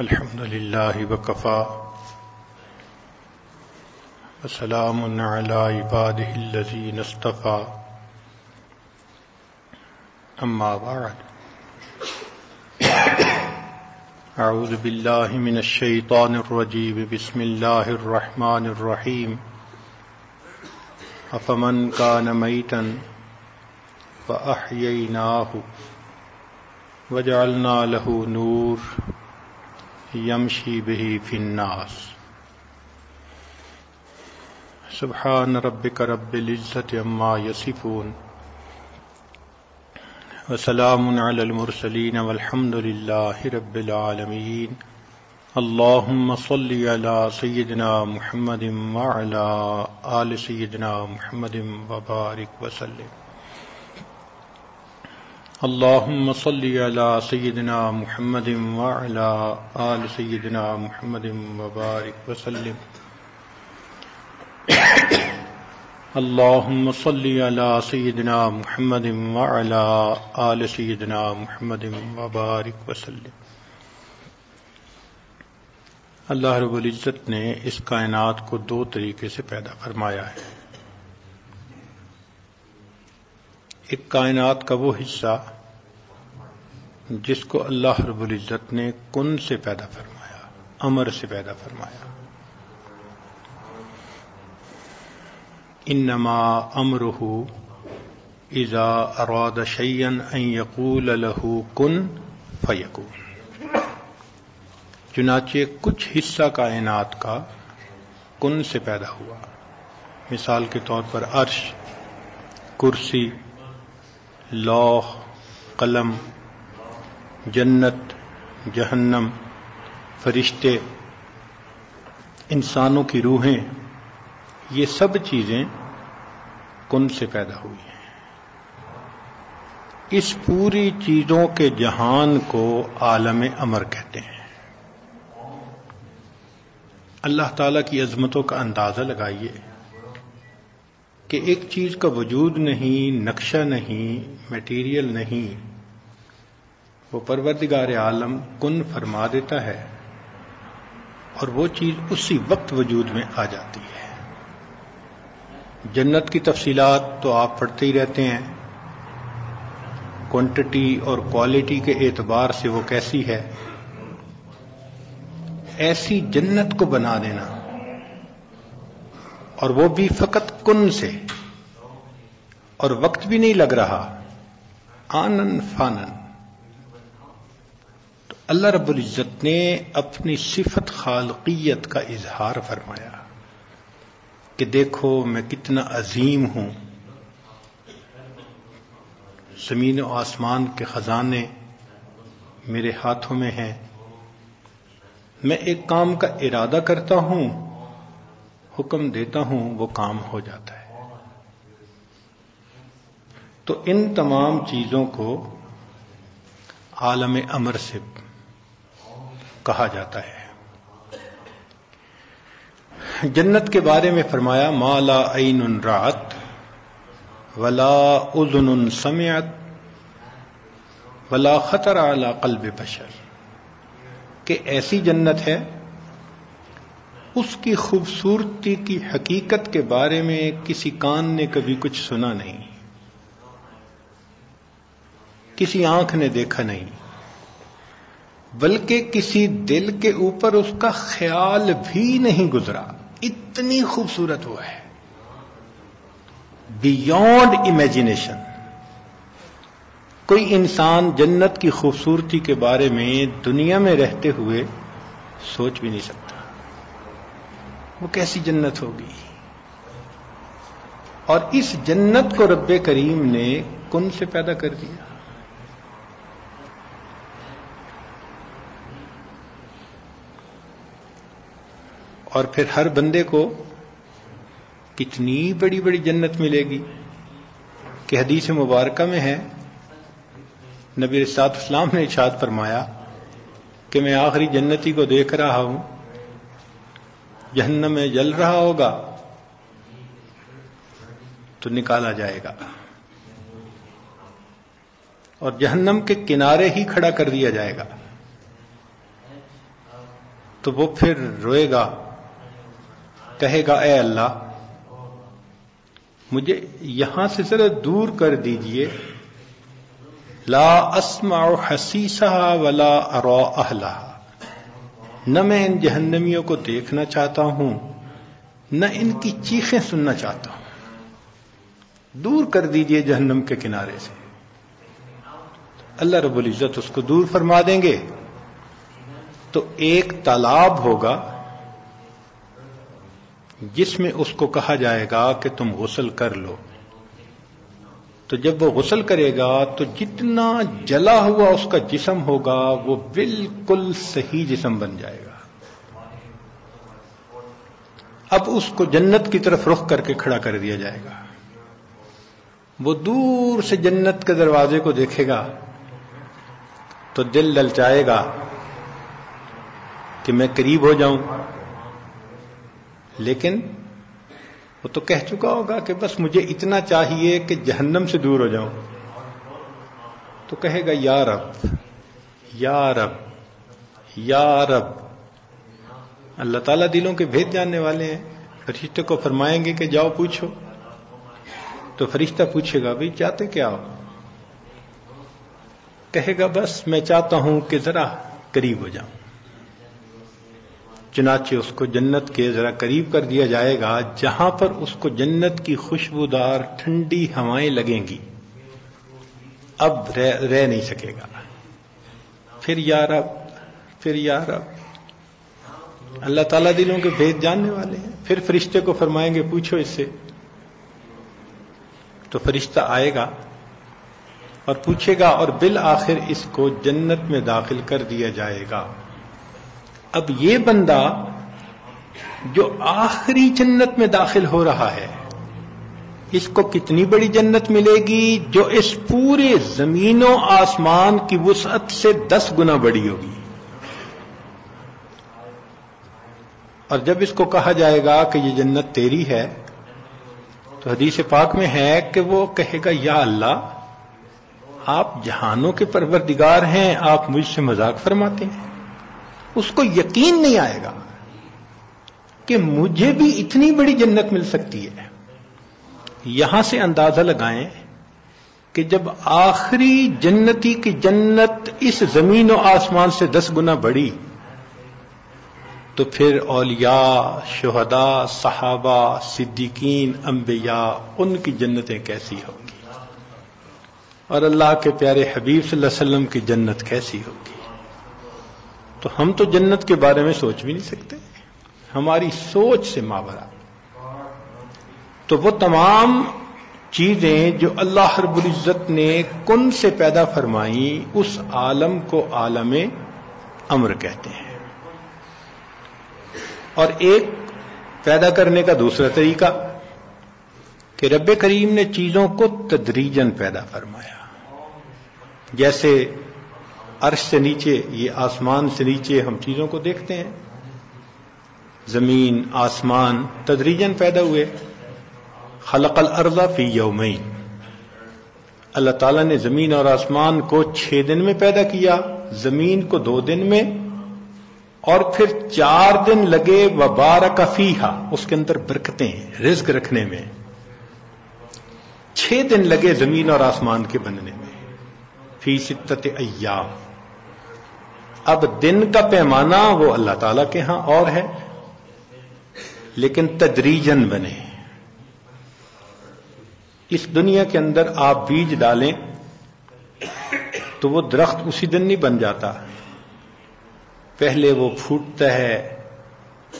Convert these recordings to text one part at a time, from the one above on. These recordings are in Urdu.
الحمد لله وكفى وسلام على عباده الذين اصطفى أما بعد. أعوذ بالله من الشيطان الرجيم بسم الله الرحمن الرحيم أفمن كان ميتا فأحييناه وجعلنا له نور. يمشي به في الناس۔ سبحان ربك رب العزة عما يصفون وسلام على المرسلين والحمد لله رب العالمين اللهم صل على سيدنا محمد وعلى آل سيدنا محمد وبارك وسلم۔ اللهم صل على سيدنا محمد وعلى آل سيدنا محمد وبارك وسلم. اللهم صل على سيدنا محمد وعلى آل سيدنا محمد وبارك وسلم. اللہ رب العزت نے اس کائنات کو دو طریقے سے پیدا فرمایا ہے۔ ایک کائنات کا وہ حصہ جس کو اللہ رب العزت نے کن سے پیدا فرمایا؟ امر سے پیدا فرمایا۔ انما امرہ اذا اراد شیئن ان یقول له کن فیکون۔ چنانچہ کچھ حصہ کائنات کا کن سے پیدا ہوا۔ مثال کے طور پر عرش، کرسی، لوح، قلم جنت، جہنم، فرشتے، انسانوں کی روحیں، یہ سب چیزیں کن سے پیدا ہوئی ہیں؟ اس پوری چیزوں کے جہان کو عالم امر کہتے ہیں۔ اللہ تعالی کی عظمتوں کا اندازہ لگائیے کہ ایک چیز کا وجود نہیں، نقشہ نہیں میٹیریل نہیں وہ پروردگار عالم کن فرما دیتا ہے اور وہ چیز اسی وقت وجود میں آ جاتی ہے۔ جنت کی تفصیلات تو آپ پڑھتے ہی رہتے ہیں۔ کوانٹٹی اور کوالٹی کے اعتبار سے وہ کیسی ہے۔ ایسی جنت کو بنا دینا۔ اور وہ بھی فقط کن سے۔ اور وقت بھی نہیں لگ رہا۔ آنن فانن۔ اللہ رب العزت نے اپنی صفت خالقیت کا اظہار فرمایا کہ دیکھو میں کتنا عظیم ہوں۔ زمین و آسمان کے خزانے میرے ہاتھوں میں ہیں۔ میں ایک کام کا ارادہ کرتا ہوں، حکم دیتا ہوں، وہ کام ہو جاتا ہے۔ تو ان تمام چیزوں کو عالم امر سے کہا جاتا ہے۔ جنت کے بارے میں فرمایا مالا عین رات ولا اذن سمیت ولا خطر اعلی قلب بشر۔ کہ ایسی جنت ہے، اس کی خوبصورتی کی حقیقت کے بارے میں کسی کان نے کبھی کچھ سنا نہیں۔ کسی آنکھ نے دیکھا نہیں۔ بلکہ کسی دل کے اوپر اس کا خیال بھی نہیں گزرا۔ اتنی خوبصورت وہ ہے۔ بیونڈ امیجنیشن کوئی انسان جنت کی خوبصورتی کے بارے میں دنیا میں رہتے ہوئے سوچ بھی نہیں سکتا۔ وہ کیسی جنت ہوگی؟ اور اس جنت کو رب کریم نے کن سے پیدا کر دیا؟ اور پھر ہر بندے کو کتنی بڑی بڑی جنت ملے گی کہ حدیث مبارکہ میں ہے۔ نبی رسات اسلام نے ارشاد فرمایا کہ میں آخری جنتی کو دیکھ رہا ہوں۔ جہنم میں جل رہا ہوگا تو نکالا جائے گا۔ اور جہنم کے کنارے ہی کھڑا کر دیا جائے گا۔ تو وہ پھر روئے گا۔ کہے گا، اے اللہ، مجھے یہاں سے ذرا دور کر دیجیے، لا اسمع حسیسہ ولا ارا اہلہ نہ میں ان جہنمیوں کو دیکھنا چاہتا ہوں، نہ ان کی چیخیں سننا چاہتا ہوں. دور کر دیجیے جہنم کے کنارے سے۔ اللہ رب العزت اس کو دور فرما دیں گے۔ تو ایک تالاب ہوگا۔ جس میں اس کو کہا جائے گا کہ تم غسل کر لو۔ تو جب وہ غسل کرے گا تو جتنا جلا ہوا اس کا جسم ہوگا وہ بالکل صحیح جسم بن جائے گا۔ اب اس کو جنت کی طرف رخ کر کے کھڑا کر دیا جائے گا۔ وہ دور سے جنت کے دروازے کو دیکھے گا تو دل للچائے گا کہ میں قریب ہو جاؤں۔ لیکن وہ تو کہہ چکا ہوگا کہ بس مجھے اتنا چاہیے کہ جہنم سے دور ہو جاؤں۔ تو کہے گا، یا رب یا رب یا رب. اللہ تعالیٰ دلوں کے بھید جاننے والے ہیں۔ فرشتے کو فرمائیں گے کہ جاؤ پوچھو۔ تو فرشتہ پوچھے گا، بھائی، چاہتے کیا ہو? کہے گا، بس میں چاہتا ہوں کہ ذرا قریب ہو جاؤں۔ چنانچہ اس کو جنت کے ذرا قریب کر دیا جائے گا جہاں پر اس کو جنت کی خوشبودار ٹھنڈی ہوائیں لگیں گی۔ اب رہ, رہ نہیں سکے گا۔ پھر یارب پھر یارب اللہ تعالیٰ دلوں کے بھید جاننے والے ہیں۔ پھر فرشتے کو فرمائیں گے پوچھو اس سے۔ تو فرشتہ آئے گا اور پوچھے گا اور بالآخر اس کو جنت میں داخل کر دیا جائے گا۔ اب یہ بندہ جو آخری جنت میں داخل ہو رہا ہے، اس کو کتنی بڑی جنت ملے گی جو اس پورے زمین و آسمان کی وسعت سے دس گنا بڑی ہوگی؟ اور جب اس کو کہا جائے گا کہ یہ جنت تیری ہے، تو حدیث پاک میں ہے کہ وہ کہے گا، یا اللہ، آپ جہانوں کے پروردگار ہیں، آپ مجھ سے مذاق فرماتے ہیں۔ اس کو یقین نہیں آئے گا کہ مجھے بھی اتنی بڑی جنت مل سکتی ہے۔ یہاں سے اندازہ لگائیں کہ جب آخری جنتی کی جنت اس زمین و آسمان سے دس گنا بڑی، تو پھر اولیاء، شہداء، صحابہ، صدیقین، انبیاء، ان کی جنتیں کیسی ہوں گی اور اللہ کے پیارے حبیب صلی اللہ علیہ وسلم کی جنت کیسی ہوگی؟ تو ہم تو جنت کے بارے میں سوچ بھی نہیں سکتے۔ ہماری سوچ سے ماورا تو وہ تمام چیزیں جو اللہ رب العزت نے کن سے پیدا فرمائی، اس عالم کو عالم امر کہتے ہیں۔ اور ایک پیدا کرنے کا دوسرا طریقہ، کہ رب کریم نے چیزوں کو تدریجن پیدا فرمایا۔ جیسے عرش سے نیچے، یہ آسمان سے نیچے ہم چیزوں کو دیکھتے ہیں۔ زمین، آسمان تدریجن پیدا ہوئے۔ خلق الارض فی یومین۔ اللہ تعالیٰ نے زمین اور آسمان کو چھ دن میں پیدا کیا۔ زمین کو دو دن میں اور پھر چار دن لگے۔ وبار کفیحا اس کے اندر برکتیں رزق رکھنے میں۔ چھ دن لگے زمین اور آسمان کے بننے میں۔ فی ستت ایام۔ اب دن کا پیمانہ وہ اللہ تعالی کے ہاں اور ہے، لیکن تدریجن بنے۔ اس دنیا کے اندر آپ بیج ڈالیں تو وہ درخت اسی دن نہیں بن جاتا۔ پہلے وہ پھوٹتا ہے،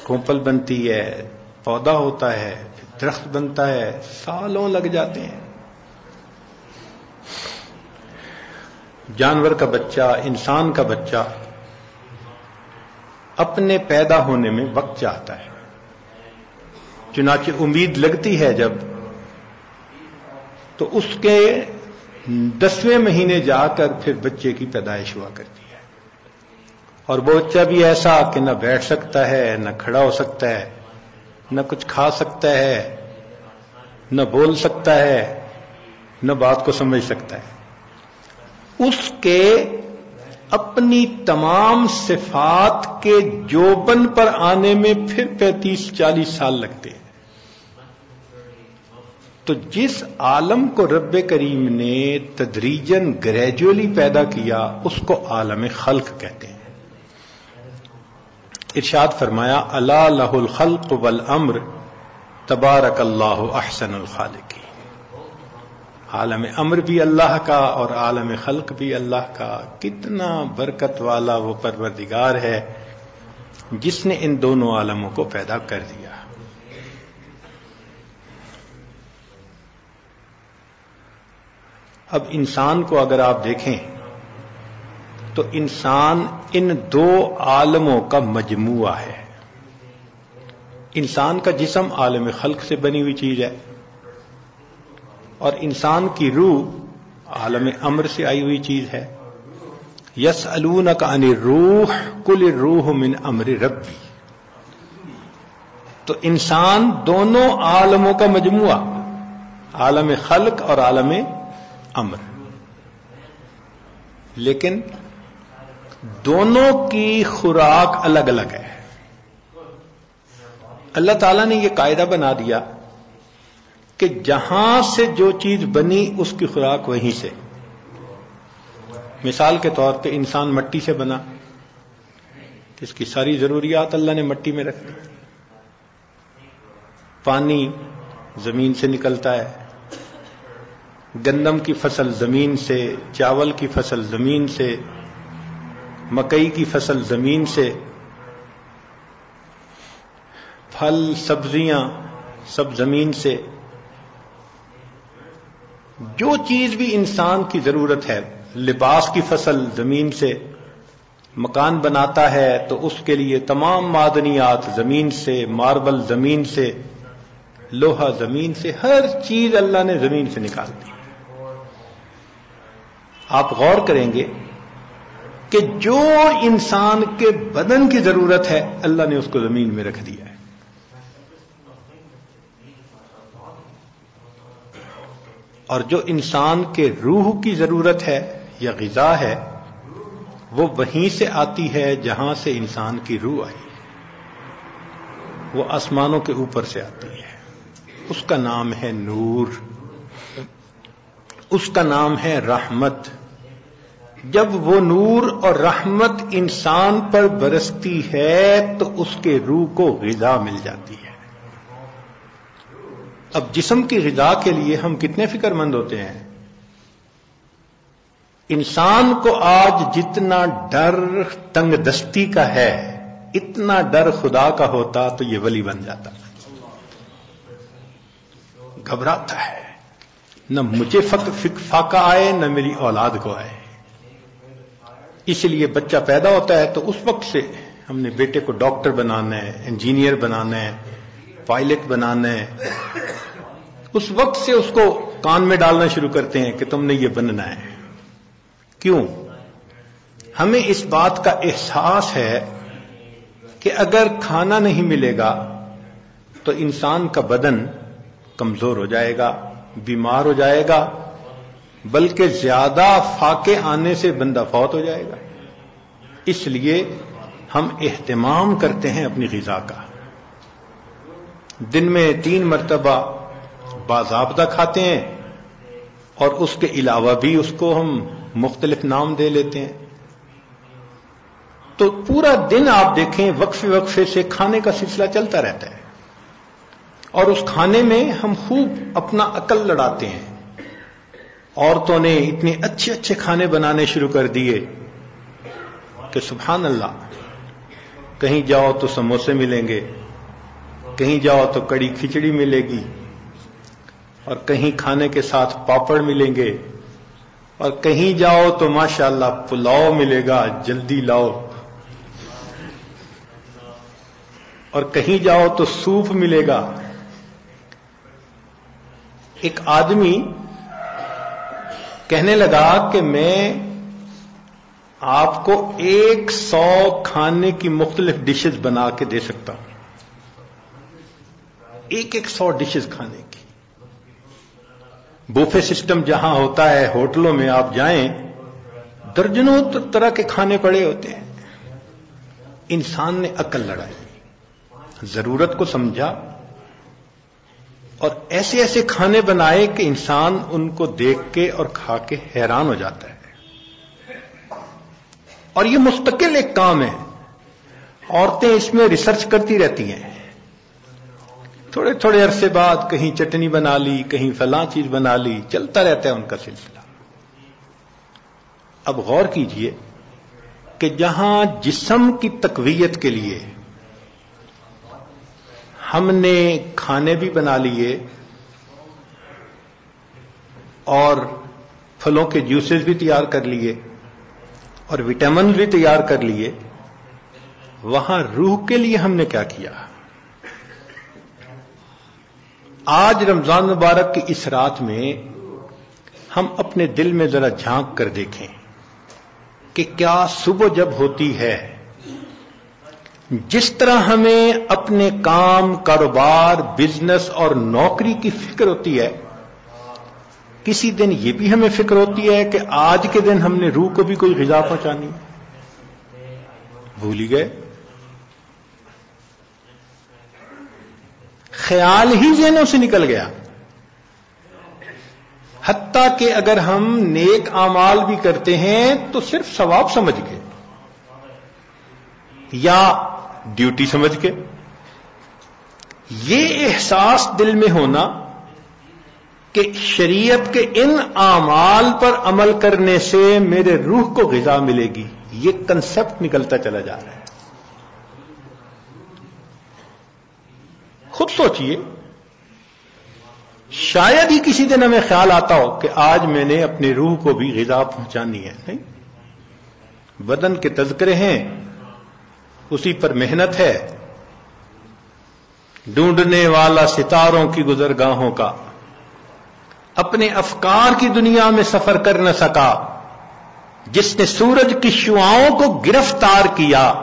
کھوپل بنتی ہے، پودا ہوتا ہے درخت بنتا ہے، سالوں لگ جاتے ہیں۔ جانور کا بچہ، انسان کا بچہ اپنے پیدا ہونے میں وقت چاہتا ہے۔ چنانچہ امید لگتی ہے جب تو اس کے دسویں مہینے جا کر پھر بچے کی پیدائش ہوا کرتی ہے۔ اور وہ بچہ بھی ایسا کہ نہ بیٹھ سکتا ہے، نہ کھڑا ہو سکتا ہے، نہ کچھ کھا سکتا ہے، نہ بول سکتا ہے، نہ بات کو سمجھ سکتا ہے۔ اس کے اپنی تمام صفات کے جوبن پر آنے میں پھر پینتیس چالیس سال لگتے ہیں۔ تو جس عالم کو رب کریم نے تدریجن گریجولی پیدا کیا، اس کو عالم خلق کہتے ہیں۔ ارشاد فرمایا اللہ لہ الخلق والامر تبارک اللہ احسن الخالقی عالم امر بھی اللہ کا اور عالم خلق بھی اللہ کا کتنا برکت والا وہ پروردگار ہے جس نے ان دونوں عالموں کو پیدا کر دیا۔ اب انسان کو اگر آپ دیکھیں تو انسان ان دو عالموں کا مجموعہ ہے۔ انسان کا جسم عالم خلق سے بنی ہوئی چیز ہے۔ اور انسان کی روح عالم امر سے آئی ہوئی چیز ہے۔ یس الون کا ان روح کل روح من امر ربی۔ تو انسان دونوں عالموں کا مجموعہ، عالم خلق اور عالم امر۔ لیکن دونوں کی خوراک الگ الگ ہے۔ اللہ تعالیٰ نے یہ قاعدہ بنا دیا۔ کہ جہاں سے جو چیز بنی اس کی خوراک وہیں سے۔ مثال کے طور پہ انسان مٹی سے بنا، اس کی ساری ضروریات اللہ نے مٹی میں رکھ دی۔ پانی زمین سے نکلتا ہے، گندم کی فصل زمین سے، چاول کی فصل زمین سے، مکئی کی فصل زمین سے، پھل، سبزیاں سب زمین سے۔ جو چیز بھی انسان کی ضرورت ہے، لباس کی فصل زمین سے مکان بناتا ہے، تو اس کے لیے تمام معدنیات زمین سے، ماربل زمین سے، لوہا زمین سے، ہر چیز اللہ نے زمین سے نکال دی۔ آپ غور کریں گے کہ جو انسان کے بدن کی ضرورت ہے، اللہ نے اس کو زمین میں رکھ دیا ہے۔ اور جو انسان کے روح کی ضرورت ہے یا غذا ہے، وہ وہیں سے آتی ہے جہاں سے انسان کی روح آئی وہ آسمانوں کے اوپر سے آتی ہے۔ اس کا نام ہے نور۔ اس کا نام ہے رحمت۔ جب وہ نور اور رحمت انسان پر برستی ہے، تو اس کے روح کو غذا مل جاتی ہے۔ اب جسم کی غذا کے لیے ہم کتنے فکر مند ہوتے ہیں؟ انسان کو آج جتنا ڈر تنگ دستی کا ہے، اتنا ڈر خدا کا ہوتا تو یہ ولی بن جاتا۔ گھبراتا ہے۔ نہ مجھے فاقہ آئے، نہ میری اولاد کو آئے۔ اس لیے بچہ پیدا ہوتا ہے تو اس وقت سے ہم نے بیٹے کو ڈاکٹر بنانا ہے، انجینئر بنانا ہے۔ پائلٹ بنانا ہے۔ اس وقت سے اس کو کان میں ڈالنا شروع کرتے ہیں کہ تم نے یہ بننا ہے۔ کیوں؟ ہمیں اس بات کا احساس ہے کہ اگر کھانا نہیں ملے گا تو انسان کا بدن کمزور ہو جائے گا، بیمار ہو جائے گا، بلکہ زیادہ فاقے آنے سے بندہ فوت ہو جائے گا۔ اس لیے ہم اہتمام کرتے ہیں اپنی غذا کا۔ دن میں تین مرتبہ باضابطہ کھاتے ہیں اور اس کے علاوہ بھی اس کو ہم مختلف نام دے لیتے ہیں۔ تو پورا دن آپ دیکھیں وقفے وقفے سے کھانے کا سلسلہ چلتا رہتا ہے۔ اور اس کھانے میں ہم خوب اپنا عقل لڑاتے ہیں۔ عورتوں نے اتنے اچھے اچھے کھانے بنانے شروع کر دیے کہ سبحان اللہ، کہیں جاؤ تو سموسے ملیں گے۔ کہیں جاؤ تو کڑی کھچڑی ملے گی اور کہیں کھانے کے ساتھ پاپڑ ملیں گے اور کہیں جاؤ تو ماشاء اللہ پلاؤ ملے گا، جلدی لاؤ۔ اور کہیں جاؤ تو سوپ ملے گا۔ ایک آدمی کہنے لگا کہ میں آپ کو ایک سو کھانے کی مختلف ڈشز بنا کے دے سکتا ہوں۔ ایک ایک سو ڈشز کھانے کی۔ بوفے سسٹم جہاں ہوتا ہے، ہوٹلوں میں آپ جائیں، درجنوں طرح کے کھانے پڑے ہوتے ہیں۔ انسان نے عقل لڑائی۔ ضرورت کو سمجھا۔ اور ایسے ایسے کھانے بنائے کہ انسان ان کو دیکھ کے اور کھا کے حیران ہو جاتا ہے۔ اور یہ مستقل ایک کام ہے۔ عورتیں اس میں ریسرچ کرتی رہتی ہیں۔ تھوڑے تھوڑے عرصے بعد کہیں چٹنی بنا لی، کہیں فلاں چیز بنا لی، چلتا رہتا ہے ان کا سلسلہ۔ اب غور کیجیے کہ جہاں جسم کی تقویت کے لیے ہم نے کھانے بھی بنا لیے اور پھلوں کے جوسز بھی تیار کر لیے اور وٹامن بھی تیار کر لیے، وہاں روح کے لیے ہم نے کیا کیا؟ آج رمضان مبارک کی اس رات میں ہم اپنے دل میں ذرا جھانک کر دیکھیں کہ کیا صبح جب ہوتی ہے، جس طرح ہمیں اپنے کام، کاروبار، بزنس اور نوکری کی فکر ہوتی ہے، کسی دن یہ بھی ہمیں فکر ہوتی ہے کہ آج کے دن ہم نے روح کو بھی کوئی غذا پہنچانی بھول ہی گئے؟ خیال ہی ذہنوں سے نکل گیا۔ حتیٰ کہ اگر ہم نیک امال بھی کرتے ہیں تو صرف ثواب سمجھ کے یا ڈیوٹی سمجھ کے۔ یہ احساس دل میں ہونا کہ شریعت کے ان اعمال پر عمل کرنے سے میرے روح کو غذا ملے گی۔ یہ کنسپٹ نکلتا چلا جا رہا ہے۔ خود سوچئے۔ شاید ہی کسی دن ہمیں خیال آتا ہو کہ آج میں نے اپنی روح کو بھی غذا پہنچانی ہے، نہیں؟ بدن کے تذکرے ہیں، اسی پر محنت ہے۔ ڈھونڈنے والا ستاروں کی گزرگاہوں کا، اپنے افکار کی دنیا میں سفر کر نہ سکا۔ جس نے سورج کی شعاؤں کو گرفتار کیا،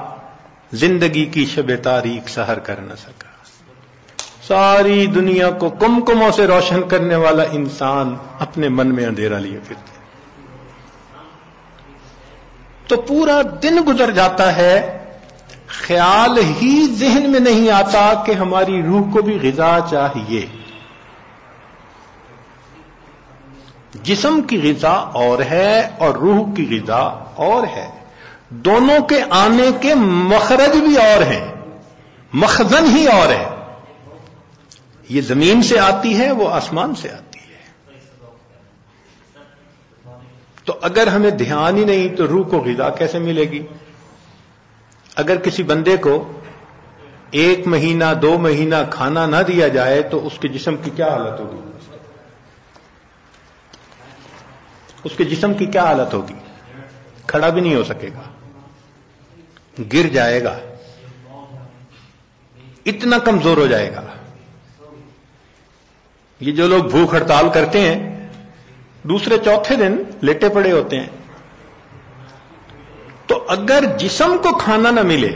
زندگی کی شب تاریخ سہر کر نہ سکا۔ ساری دنیا کو کم کموں سے روشن کرنے والا انسان اپنے من میں اندھیرا لیے پھرتے تو پورا دن گزر جاتا ہے، خیال ہی ذہن میں نہیں آتا کہ ہماری روح کو بھی غذا چاہیے۔ جسم کی غذا اور ہے اور روح کی غذا اور ہے۔ دونوں کے آنے کے مخرج بھی اور ہیں، مخزن ہی اور ہے۔ یہ زمین سے آتی ہے، وہ آسمان سے آتی ہے۔ تو اگر ہمیں دھیان ہی نہیں، تو روح کو غذا کیسے ملے گی؟ اگر کسی بندے کو ایک مہینہ، دو مہینہ کھانا نہ دیا جائے، تو اس کے جسم کی کیا حالت ہوگی؟ اس کے جسم کی کیا حالت ہوگی؟ کھڑا بھی نہیں ہو سکے گا۔ گر جائے گا۔ اتنا کمزور ہو جائے گا۔ یہ جو لوگ بھوک ہڑتال کرتے ہیں، دوسرے چوتھے دن لیٹے پڑے ہوتے ہیں۔ تو اگر جسم کو کھانا نہ ملے،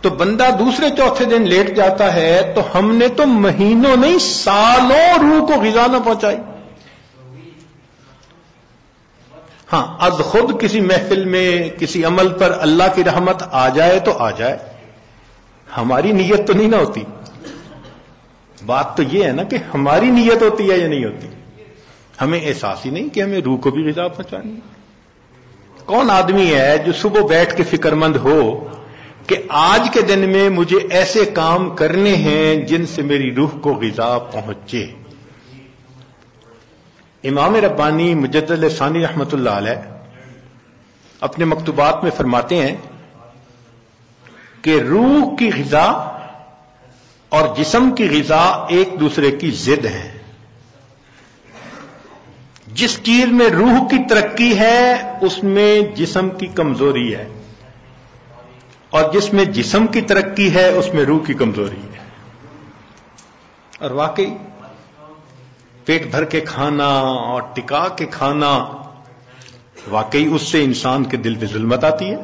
تو بندہ دوسرے چوتھے دن لیٹ جاتا ہے، تو ہم نے تو مہینوں نہیں، سالوں روح کو غذا نہ پہنچائی۔ ہاں از خود کسی محفل میں، کسی عمل پر اللہ کی رحمت آ جائے تو آ جائے۔ ہماری نیت تو نہیں نہ ہوتی۔ بات تو یہ ہے نا کہ ہماری نیت ہوتی ہے یا نہیں ہوتی؟ ہمیں احساس ہی نہیں کہ ہمیں روح کو بھی غذا پہنچانی کون آدمی ہے جو صبح بیٹھ کے فکر مند ہو کہ آج کے دن میں مجھے ایسے کام کرنے ہیں جن سے میری روح کو غذا پہنچے؟ امام ربانی مجد ثانی رحمت اللہ علیہ اپنے مکتوبات میں فرماتے ہیں کہ روح کی غذا اور جسم کی غذا ایک دوسرے کی زد ہے۔ جس چیز میں روح کی ترقی ہے، اس میں جسم کی کمزوری ہے۔ اور جس میں جسم کی ترقی ہے، اس میں روح کی کمزوری ہے۔ اور واقعی، پیٹ بھر کے کھانا اور ٹکا کے کھانا، واقعی اس سے انسان کے دل پہ ظلمت آتی ہے۔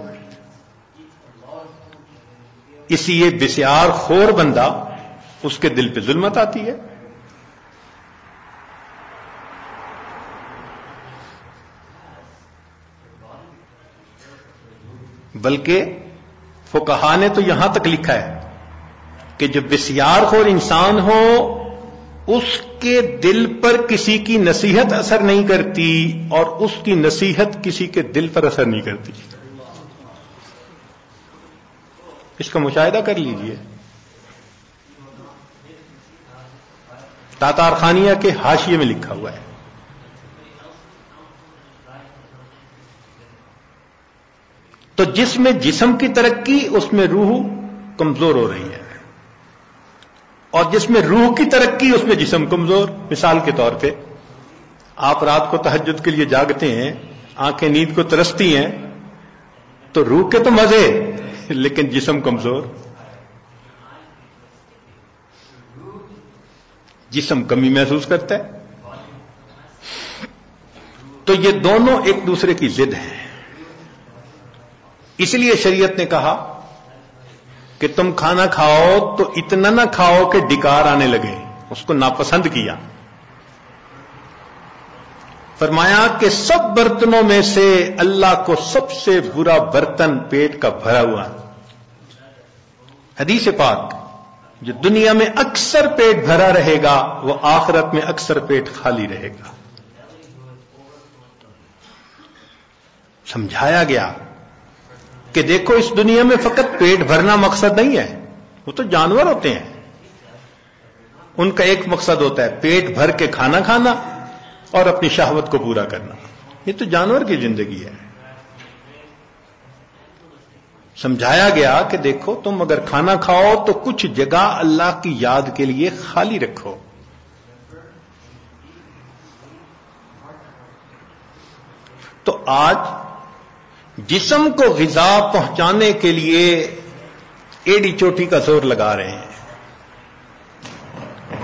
اسی یہ بسیار خور بندہ اس کے دل پہ ظلمت آتی ہے۔ بلکہ فکہ نے تو یہاں تک لکھا ہے کہ جو بسیار خور انسان ہو، اس کے دل پر کسی کی نصیحت اثر نہیں کرتی اور اس کی نصیحت کسی کے دل پر اثر نہیں کرتی۔ اس کا مشاہدہ کر لیجیے۔ تاتار خانیہ کے حاشیے میں لکھا ہوا ہے۔ تو جس میں جسم کی ترقی، اس میں روح کمزور ہو رہی ہے۔ اور جس میں روح کی ترقی، اس میں جسم کمزور۔ مثال کے طور پہ، آپ رات کو تحجد کے لیے جاگتے ہیں، آنکھیں نیند کو ترستی ہیں، تو روح کے تو مزے، لیکن جسم کمزور۔ جسم کمی محسوس کرتا ہے۔ تو یہ دونوں ایک دوسرے کی ضد ہیں۔ اس لیے شریعت نے کہا کہ تم کھانا کھاؤ تو اتنا نہ کھاؤ کہ ڈکار آنے لگے۔ اس کو ناپسند کیا۔ فرمایا کہ سب برتنوں میں سے اللہ کو سب سے برا برتن پیٹ کا بھرا ہوا۔ حدیث پاک جو دنیا میں اکثر پیٹ بھرا رہے گا، وہ آخرت میں اکثر پیٹ خالی رہے گا۔ سمجھایا گیا کہ دیکھو، اس دنیا میں فقط پیٹ بھرنا مقصد نہیں ہے، وہ تو جانور ہوتے ہیں۔ ان کا ایک مقصد ہوتا ہے پیٹ بھر کے کھانا کھانا اور اپنی شہوت کو پورا کرنا۔ یہ تو جانور کی زندگی ہے۔ سمجھایا گیا کہ دیکھو تم اگر کھانا کھاؤ تو کچھ جگہ اللہ کی یاد کے لیے خالی رکھو۔ تو آج جسم کو غذا پہنچانے کے لیے ایڈی چوٹی کا زور لگا رہے ہیں۔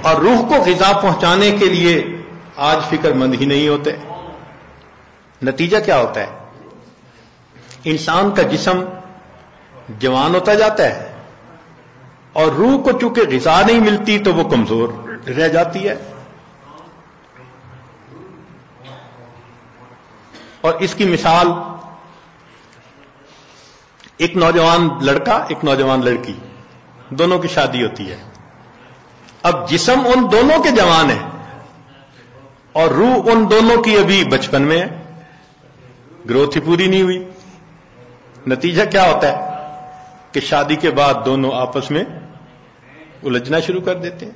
اور روح کو غذا پہنچانے کے لیے آج فکر مند ہی نہیں ہوتے۔ نتیجہ کیا ہوتا ہے؟ انسان کا جسم جوان ہوتا جاتا ہے اور روح کو چونکہ غذا نہیں ملتی تو وہ کمزور رہ جاتی ہے۔ اور اس کی مثال ایک نوجوان لڑکا، ایک نوجوان لڑکی، دونوں کی شادی ہوتی ہے۔ اب جسم ان دونوں کے جوان ہیں اور روح ان دونوں کی ابھی بچپن میں ہے۔ گروتھ ہی پوری نہیں ہوئی۔ نتیجہ کیا ہوتا ہے؟ کہ شادی کے بعد دونوں آپس میں الجھنا شروع کر دیتے ہیں۔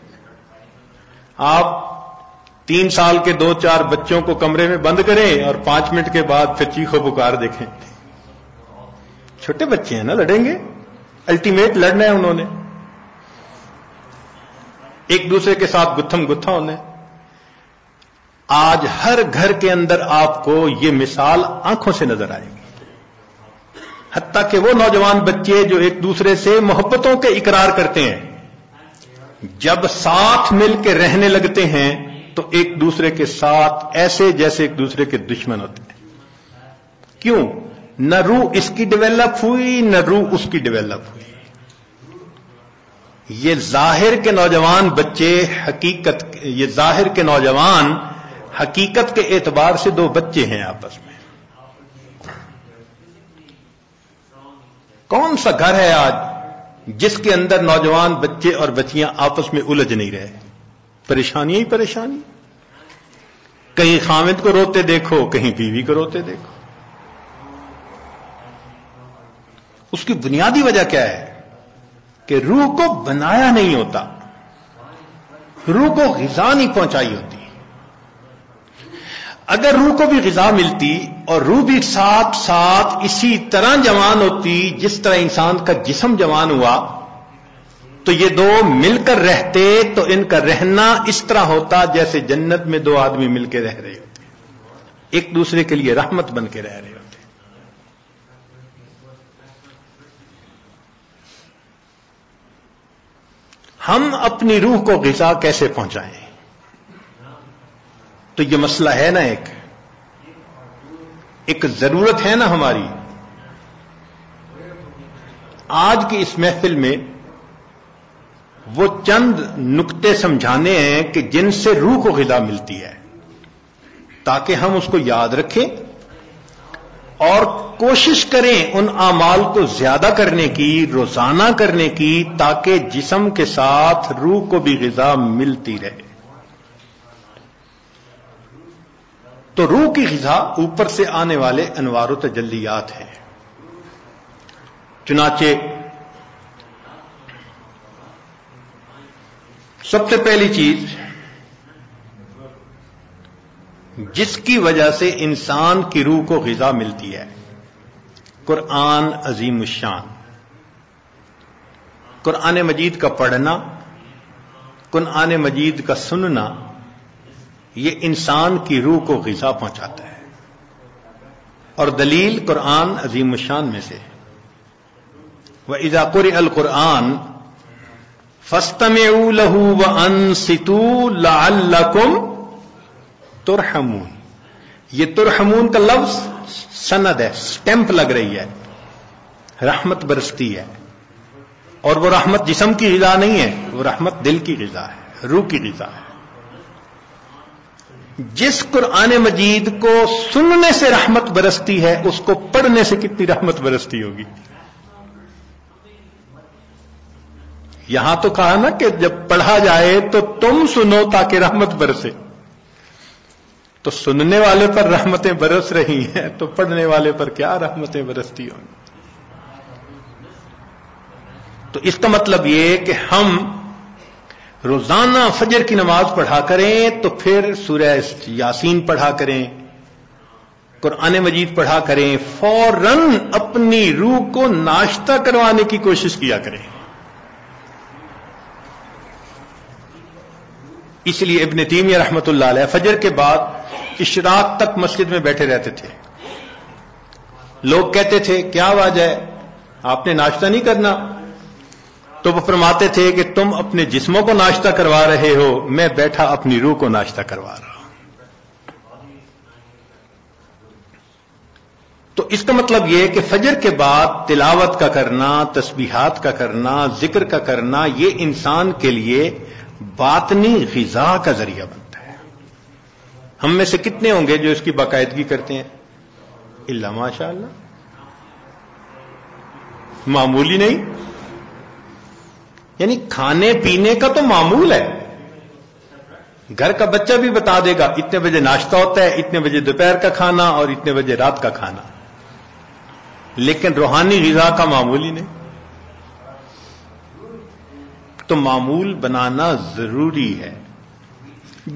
آپ تین سال کے دو چار بچوں کو کمرے میں بند کریں اور پانچ منٹ کے بعد پھر چیخو پکار دیکھیں۔ چھوٹے بچے ہیں نا، لڑیں گے؟ الٹیمیٹ لڑنا ہے انہوں نے۔ ایک دوسرے کے ساتھ گتھم گتھا ہونے آج ہر گھر کے اندر آپ کو یہ مثال آنکھوں سے نظر آئے گی۔ حتیٰ کہ وہ نوجوان بچے جو ایک دوسرے سے محبتوں کے اقرار کرتے ہیں۔ جب ساتھ مل کے رہنے لگتے ہیں تو ایک دوسرے کے ساتھ ایسے جیسے ایک دوسرے کے دشمن ہوتے ہیں۔ کیوں؟ نہ روح اس کی ڈیولپ ہوئی، نہ روح اس کی ڈیولپ ہوئی۔ یہ ظاہر کے نوجوان بچے حقیقت، یہ ظاہر کے نوجوان حقیقت کے اعتبار سے دو بچے ہیں آپس میں۔ کون سا گھر ہے آج جس کے اندر نوجوان بچے اور بچیاں آپس میں الجھ نہیں رہے؟ پریشانی ہی پریشانی۔ کہیں خامد کو روتے دیکھو، کہیں بیوی کو روتے دیکھو۔ اس کی بنیادی وجہ کیا ہے؟ کہ روح کو بنایا نہیں ہوتا، روح کو غذا نہیں پہنچائی ہوتی۔ اگر روح کو بھی غذا ملتی اور روح بھی ساتھ ساتھ اسی طرح جوان ہوتی جس طرح انسان کا جسم جوان ہوا، تو یہ دو مل کر رہتے تو ان کا رہنا اس طرح ہوتا جیسے جنت میں دو آدمی مل کے رہ رہے ہوتے۔ ایک دوسرے کے لیے رحمت بن کے رہ رہے ہوتے۔ ہم اپنی روح کو غذا کیسے پہنچائیں؟ تو یہ مسئلہ ہے نا ایک۔ ایک ضرورت ہے نا ہماری۔ آج کی اس محفل میں وہ چند نقطے سمجھانے ہیں کہ جن سے روح کو غذا ملتی ہے۔ تاکہ ہم اس کو یاد رکھیں اور کوشش کریں ان اعمال کو زیادہ کرنے کی، روزانہ کرنے کی، تاکہ جسم کے ساتھ روح کو بھی غذا ملتی رہے۔ تو روح کی غذا اوپر سے آنے والے انوار و تجلیات ہیں۔ چنانچہ سب سے پہلی چیز، جس کی وجہ سے انسان کی روح کو غذا ملتی ہے، قرآن عظیم الشان۔ قرآن مجید کا پڑھنا، قرآن مجید کا سننا یہ انسان کی روح کو غذا پہنچاتا ہے۔ اور دلیل قرآن عظیم الشان میں سے وہ اضاقر القرآن فستم لہو و ان ستو لعلکم ترحمون۔ یہ ترحمون کا لفظ سند ہے، سٹیمپ لگ رہی ہے، رحمت برستی ہے۔ اور وہ رحمت جسم کی غذا نہیں ہے، وہ رحمت دل کی غذا ہے، روح کی غذا ہے۔ جس قرآن مجید کو سننے سے رحمت برستی ہے، اس کو پڑھنے سے کتنی رحمت برستی ہوگی؟ یہاں تو کہا نا کہ جب پڑھا جائے تو تم سنو تاکہ رحمت برسے۔ تو سننے والے پر رحمتیں برس رہی ہیں، تو پڑھنے والے پر کیا رحمتیں برستی ہوں تو اس کا مطلب یہ کہ ہم روزانہ فجر کی نماز پڑھا کریں تو پھر سورہ یاسین پڑھا کریں، قرآن مجید پڑھا کریں، فوراً اپنی روح کو ناشتہ کروانے کی کوشش کیا کریں۔ اس لیے ابن تیمیہ رحمت اللہ علیہ فجر کے بعد اشراق تک مسجد میں بیٹھے رہتے تھے۔ لوگ کہتے تھے، کیا وجہ ہے؟ آپ نے ناشتہ نہیں کرنا؟ تو وہ فرماتے تھے کہ تم اپنے جسموں کو ناشتہ کروا رہے ہو، میں بیٹھا اپنی روح کو ناشتہ کروا رہا ہوں۔ تو اس کا مطلب یہ کہ فجر کے بعد تلاوت کا کرنا، تسبیحات کا کرنا، ذکر کا کرنا، یہ انسان کے لیے باطنی غذا کا ذریعہ بنتا ہے۔ ہم میں سے کتنے ہوں گے جو اس کی باقاعدگی کرتے ہیں؟ اللہ ماشاء اللہ معمولی نہیں؟ یعنی کھانے پینے کا تو معمول ہے۔ گھر کا بچہ بھی بتا دے گا، اتنے بجے ناشتہ ہوتا ہے، اتنے بجے دوپہر کا کھانا اور اتنے بجے رات کا کھانا۔ لیکن روحانی غذا کا معمول ہی نہیں۔ تو معمول بنانا ضروری ہے۔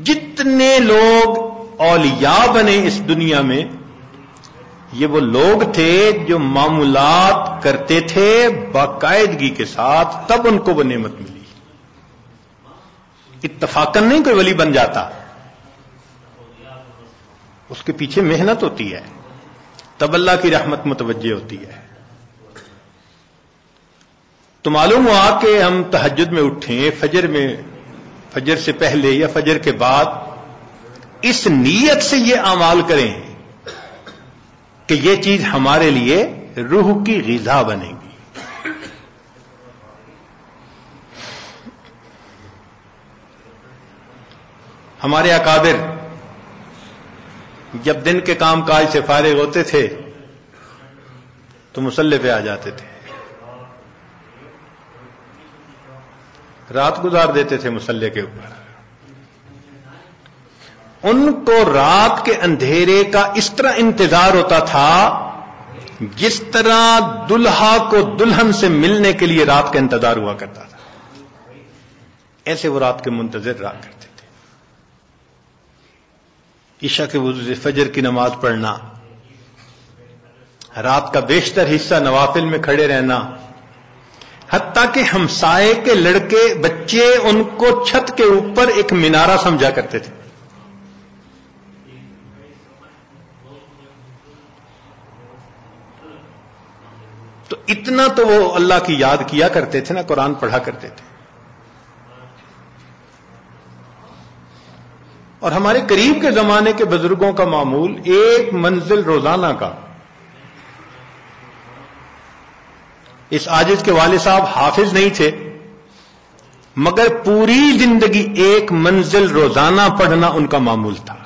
جتنے لوگ اولیاء بنے اس دنیا میں یہ وہ لوگ تھے جو معمولات کرتے تھے باقاعدگی کے ساتھ، تب ان کو وہ نعمت ملی۔ اتفاقن نہیں کوئی ولی بن جاتا۔ اس کے پیچھے محنت ہوتی ہے۔ تب اللہ کی رحمت متوجہ ہوتی ہے۔ تو معلوم ہوا کہ ہم تحجد میں اٹھیں فجر میں، فجر سے پہلے یا فجر کے بعد، اس نیت سے یہ اعمال کریں۔ کہ یہ چیز ہمارے لیے روح کی غذا بنے گی۔ ہمارے اکابر جب دن کے کام کاج سے فارغ ہوتے تھے تو مسلح پہ آ جاتے تھے۔ رات گزار دیتے تھے مسلح کے اوپر۔ ان کو رات کے اندھیرے کا اس طرح انتظار ہوتا تھا جس طرح دلہا کو دلہن سے ملنے کے لیے رات کا انتظار ہوا کرتا تھا۔ ایسے وہ رات کے منتظر رہا کرتے تھے۔ عشاء کے وضو فجر کی نماز پڑھنا، رات کا بیشتر حصہ نوافل میں کھڑے رہنا، حتیٰ کہ ہمسائے کے لڑکے بچے ان کو چھت کے اوپر ایک مینارہ سمجھا کرتے تھے۔ اتنا تو وہ اللہ کی یاد کیا کرتے تھے نا، قرآن پڑھا کرتے تھے۔ اور ہمارے قریب کے زمانے کے بزرگوں کا معمول ایک منزل روزانہ کا۔ اس آجز کے والد صاحب حافظ نہیں تھے، مگر پوری زندگی ایک منزل روزانہ پڑھنا ان کا معمول تھا۔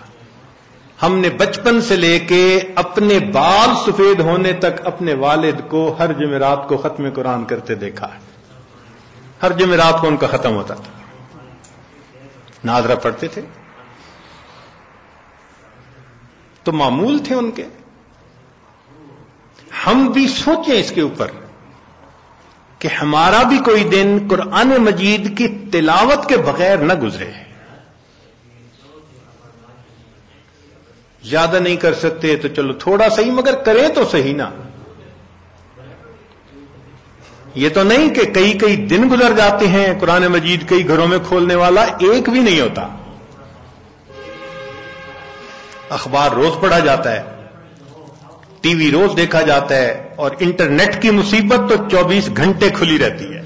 ہم نے بچپن سے لے کے اپنے بال سفید ہونے تک اپنے والد کو ہر جمعرات کو ختم قرآن کرتے دیکھا ہے۔ ہر جمعرات کو ان کا ختم ہوتا تھا۔ ناظرہ پڑھتے تھے۔ تو معمول تھے ان کے۔ ہم بھی سوچیں اس کے اوپر کہ ہمارا بھی کوئی دن قرآن مجید کی تلاوت کے بغیر نہ گزرے۔ زیادہ نہیں کر سکتے تو چلو تھوڑا صحیح، مگر کریں تو صحیح نا۔ یہ تو نہیں کہ کئی کئی دن گزر جاتے ہیں، قرآن مجید کئی گھروں میں کھولنے والا ایک بھی نہیں ہوتا۔ اخبار روز پڑھا جاتا ہے، ٹی وی روز دیکھا جاتا ہے، اور انٹرنیٹ کی مصیبت تو چوبیس گھنٹے کھلی رہتی ہے۔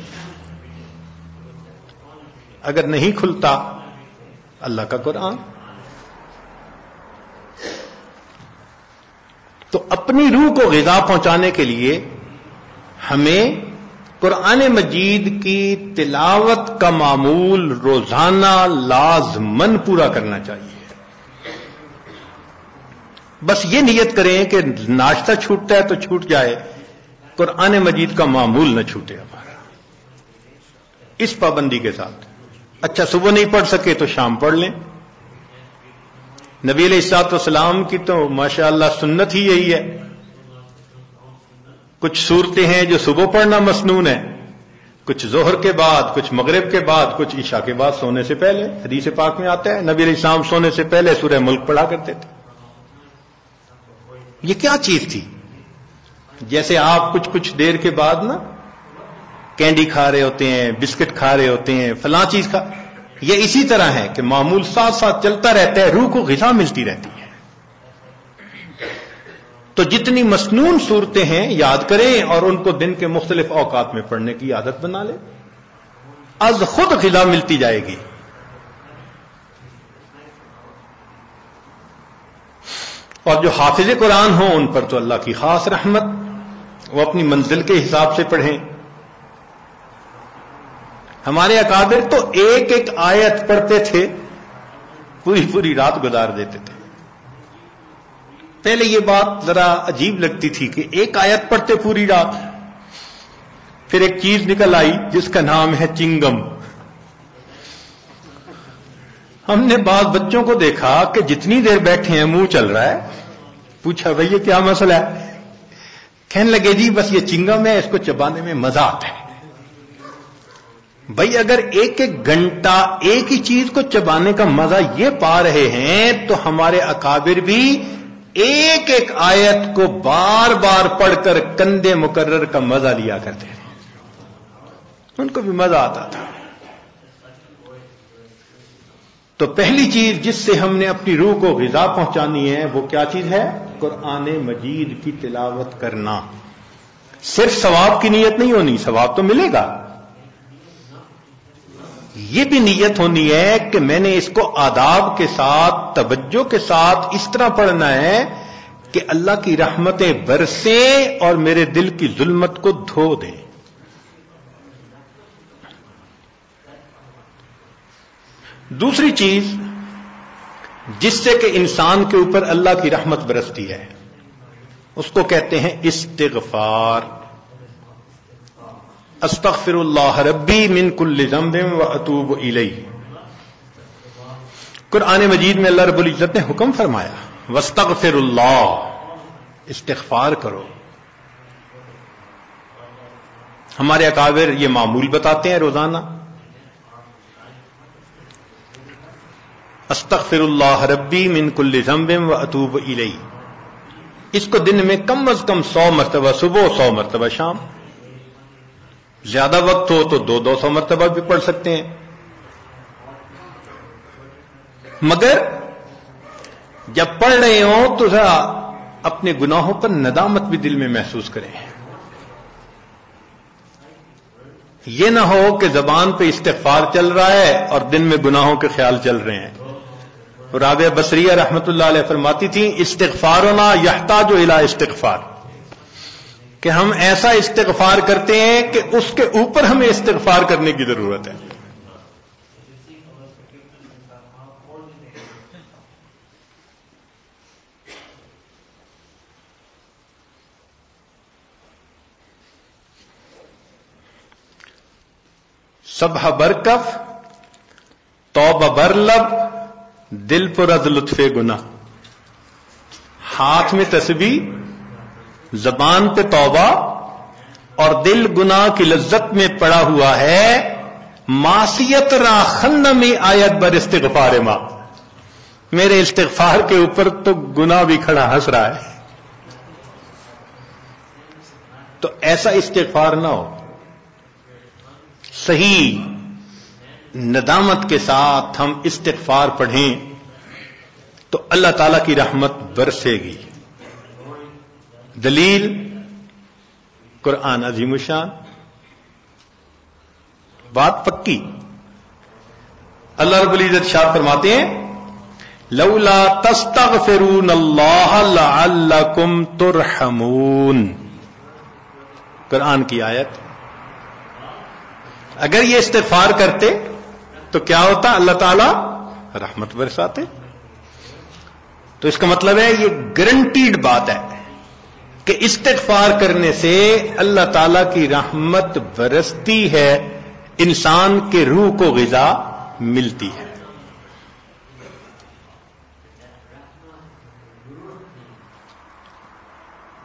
اگر نہیں کھلتا، اللہ کا قرآن۔ تو اپنی روح کو غذا پہنچانے کے لیے ہمیں قرآن مجید کی تلاوت کا معمول روزانہ لازمن پورا کرنا چاہیے۔ بس یہ نیت کریں کہ ناشتہ چھوٹتا ہے تو چھوٹ جائے، قرآن مجید کا معمول نہ چھوٹے ہمارا۔ اس پابندی کے ساتھ۔ اچھا صبح نہیں پڑھ سکے تو شام پڑھ لیں۔ نبی علیہ السلاط والسلام کی تو ماشاء اللہ سنت ہی یہی ہے۔ کچھ صورتیں ہیں جو صبح پڑھنا مصنون ہے کچھ ظہر کے بعد، کچھ مغرب کے بعد، کچھ عشاء کے بعد سونے سے پہلے، حدیث پاک میں آتا ہے، نبی علیہ السلام سونے سے پہلے سورہ ملک پڑھا کرتے تھے۔ یہ کیا چیز تھی؟ جیسے آپ کچھ کچھ دیر کے بعد نا، کینڈی کھا رہے ہوتے ہیں، بسکٹ کھا رہے ہوتے ہیں، فلاں چیز کھا یہ اسی طرح ہے کہ معمول ساتھ ساتھ چلتا رہتا ہے، روح کو غذا ملتی رہتی ہے۔ تو جتنی مصنون صورتیں ہیں، یاد کریں اور ان کو دن کے مختلف اوقات میں پڑھنے کی عادت بنا لیں۔ از خود غذا ملتی جائے گی۔ اور جو حافظ قرآن ہوں، ان پر تو اللہ کی خاص رحمت، وہ اپنی منزل کے حساب سے پڑھیں۔ ہمارے اکابر تو ایک ایک آیت پڑھتے تھے، پوری پوری رات گزار دیتے تھے۔ پہلے یہ بات ذرا عجیب لگتی تھی کہ ایک آیت پڑھتے پوری رات، پھر ایک چیز نکل آئی جس کا نام ہے چنگم۔ ہم نے بعض بچوں کو دیکھا کہ جتنی دیر بیٹھے ہیں، منہ چل رہا ہے۔ پوچھا، بھائی، یہ کیا مسئلہ ہے؟ کہنے لگے جی بس یہ چنگم ہے، اس کو چبانے میں مزہ آتا ہے۔ بھائی اگر ایک ایک گھنٹہ ایک ہی چیز کو چبانے کا مزہ یہ پا رہے ہیں، تو ہمارے اکابر بھی ایک ایک آیت کو بار بار پڑھ کر کندے مقرر کا مزہ لیا کرتے ہیں۔ ان کو بھی مزہ آتا تھا۔ تو پہلی چیز جس سے ہم نے اپنی روح کو غذا پہنچانی ہے، وہ کیا چیز ہے؟ قرآن مجید کی تلاوت کرنا۔ صرف ثواب کی نیت نہیں ہونی، ثواب تو ملے گا۔ یہ بھی نیت ہونی ہے کہ میں نے اس کو آداب کے ساتھ، توجہ کے ساتھ اس طرح پڑھنا ہے کہ اللہ کی رحمتیں برسیں اور میرے دل کی ظلمت کو دھو دیں۔ دوسری چیز، جس سے کہ انسان کے اوپر اللہ کی رحمت برستی ہے، اس کو کہتے ہیں استغفار۔ استغفر اللہ ربی من کل ذنب و اطوب الی قرآن مجید میں اللہ رب العزت نے حکم فرمایا وستغفر اللہ استغفار کرو۔ ہمارے اکابر یہ معمول بتاتے ہیں روزانہ۔ استغفر اللہ ربی من کل ذنب و اطوب الی اس کو دن میں کم از کم سو مرتبہ، صبح سو مرتبہ شام۔ زیادہ وقت ہو تو دو دو سو مرتبہ بھی پڑھ سکتے ہیں۔ مگر جب پڑھ رہے ہوں تو ذرا اپنے گناہوں پر ندامت بھی دل میں محسوس کریں۔ یہ نہ ہو کہ زبان پہ استغفار چل رہا ہے اور دن میں گناہوں کے خیال چل رہے ہیں۔ رابع بصریہ رحمت اللہ علیہ فرماتی تھی، استغفارنا یحتا جو استغفار۔ کہ ہم ایسا استغفار کرتے ہیں کہ اس کے اوپر ہمیں استغفار کرنے کی ضرورت ہے۔ سب برکف، توبہ برلب، دل پر از لطف گنا ہاتھ میں تسبیح زبان پہ توبہ اور دل گنا کی لذت میں پڑا ہوا ہے، معصیت را خند میں آیت بر استغفار ماں میرے استغفار کے اوپر تو گنا بھی کھڑا ہنس رہا ہے۔ تو ایسا استغفار نہ ہو۔ صحیح ندامت کے ساتھ ہم استغفار پڑھیں تو اللہ تعالی کی رحمت برسے گی۔ دلیل قرآن عظیم الشان۔ بات پکی۔ اللہ رب العزت شاہ فرماتے ہیں، لولا تستغفرون اللہ لعلکم ترحمون۔ قرآن کی آیت۔ اگر یہ استغفار کرتے تو کیا ہوتا؟ اللہ تعالی رحمت برساتے۔ تو اس کا مطلب ہے یہ گرنٹیڈ بات ہے۔ کہ استغفار کرنے سے اللہ تعالی کی رحمت برستی ہے، انسان کے روح کو غذا ملتی ہے۔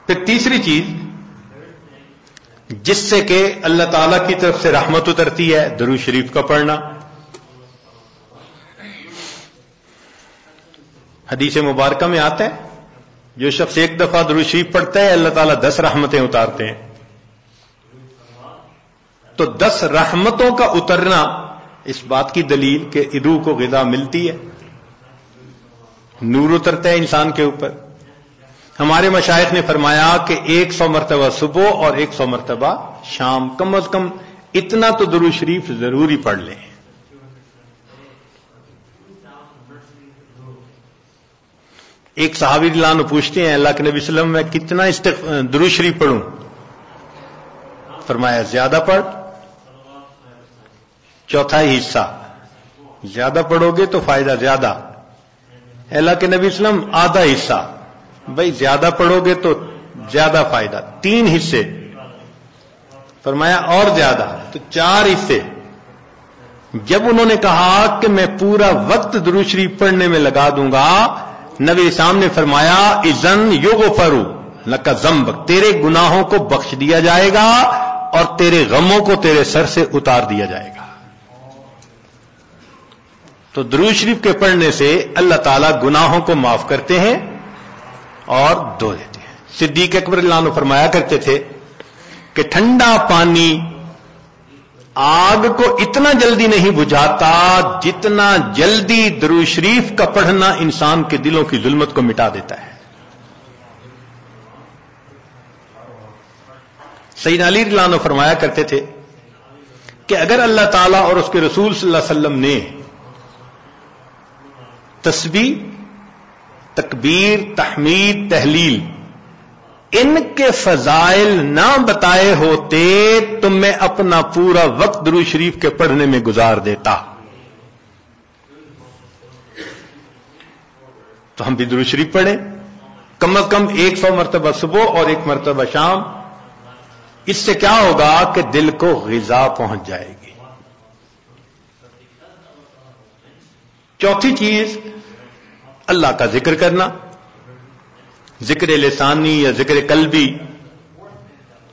پھر تیسری چیز، جس سے کہ اللہ تعالی کی طرف سے رحمت اترتی ہے درو شریف کا پڑھنا۔ حدیث مبارکہ میں آتا ہے جو شخص ایک دفعہ درو شریف پڑھتا ہے، اللہ تعالیٰ دس رحمتیں اتارتے ہیں۔ تو دس رحمتوں کا اترنا اس بات کی دلیل کہ ادو کو غذا ملتی ہے۔ نور اترتا ہے انسان کے اوپر۔ ہمارے مشائق نے فرمایا کہ ایک سو مرتبہ صبح اور ایک سو مرتبہ شام۔ کم از کم اتنا تو درو شریف ضروری پڑھ لیں۔ ایک صحابی لانو پوچھتے ہیں، اللہ کے نبی وسلم، میں کتنا درو شریف پڑھوں؟ فرمایا، زیادہ پڑھ۔ چوتھا حصہ، زیادہ پڑھو گے تو فائدہ زیادہ۔ اللہ کے نبی اسلم آدھا حصہ۔ بھائی، زیادہ پڑھو گے تو زیادہ فائدہ۔ تین حصے۔ فرمایا، اور زیادہ۔ تو چار حصے۔ جب انہوں نے کہا کہ میں پورا وقت دروشری پڑھنے میں لگا دوں گا نبی اسلام نے فرمایا ازن یوگ فرو لکا زمب تیرے گناہوں کو بخش دیا جائے گا اور تیرے غموں کو تیرے سر سے اتار دیا جائے گا. تو درو شریف کے پڑھنے سے اللہ تعالیٰ گناہوں کو معاف کرتے ہیں اور دو دیتے ہیں۔ صدیق اکبر اللہ فرمایا کرتے تھے کہ ٹھنڈا پانی آگ کو اتنا جلدی نہیں بجھاتا جتنا جلدی درو شریف کا پڑھنا انسان کے دلوں کی ظلمت کو مٹا دیتا ہے۔ سعید علی اللہ فرمایا کرتے تھے کہ اگر اللہ تعالیٰ اور اس کے رسول صلی اللہ علیہ وسلم نے تسبیح، تکبیر، تحمید، تحلیل ان کے فضائل نہ بتائے ہوتے تو میں اپنا پورا وقت درو شریف کے پڑھنے میں گزار دیتا۔ تو ہم بھی درو شریف پڑھیں۔ کم از کم ایک سو مرتبہ صبح اور ایک مرتبہ شام۔ اس سے کیا ہوگا کہ دل کو غذا پہنچ جائے گی۔ چوتھی چیز، اللہ کا ذکر کرنا۔ ذکر لسانی یا ذکر قلبی،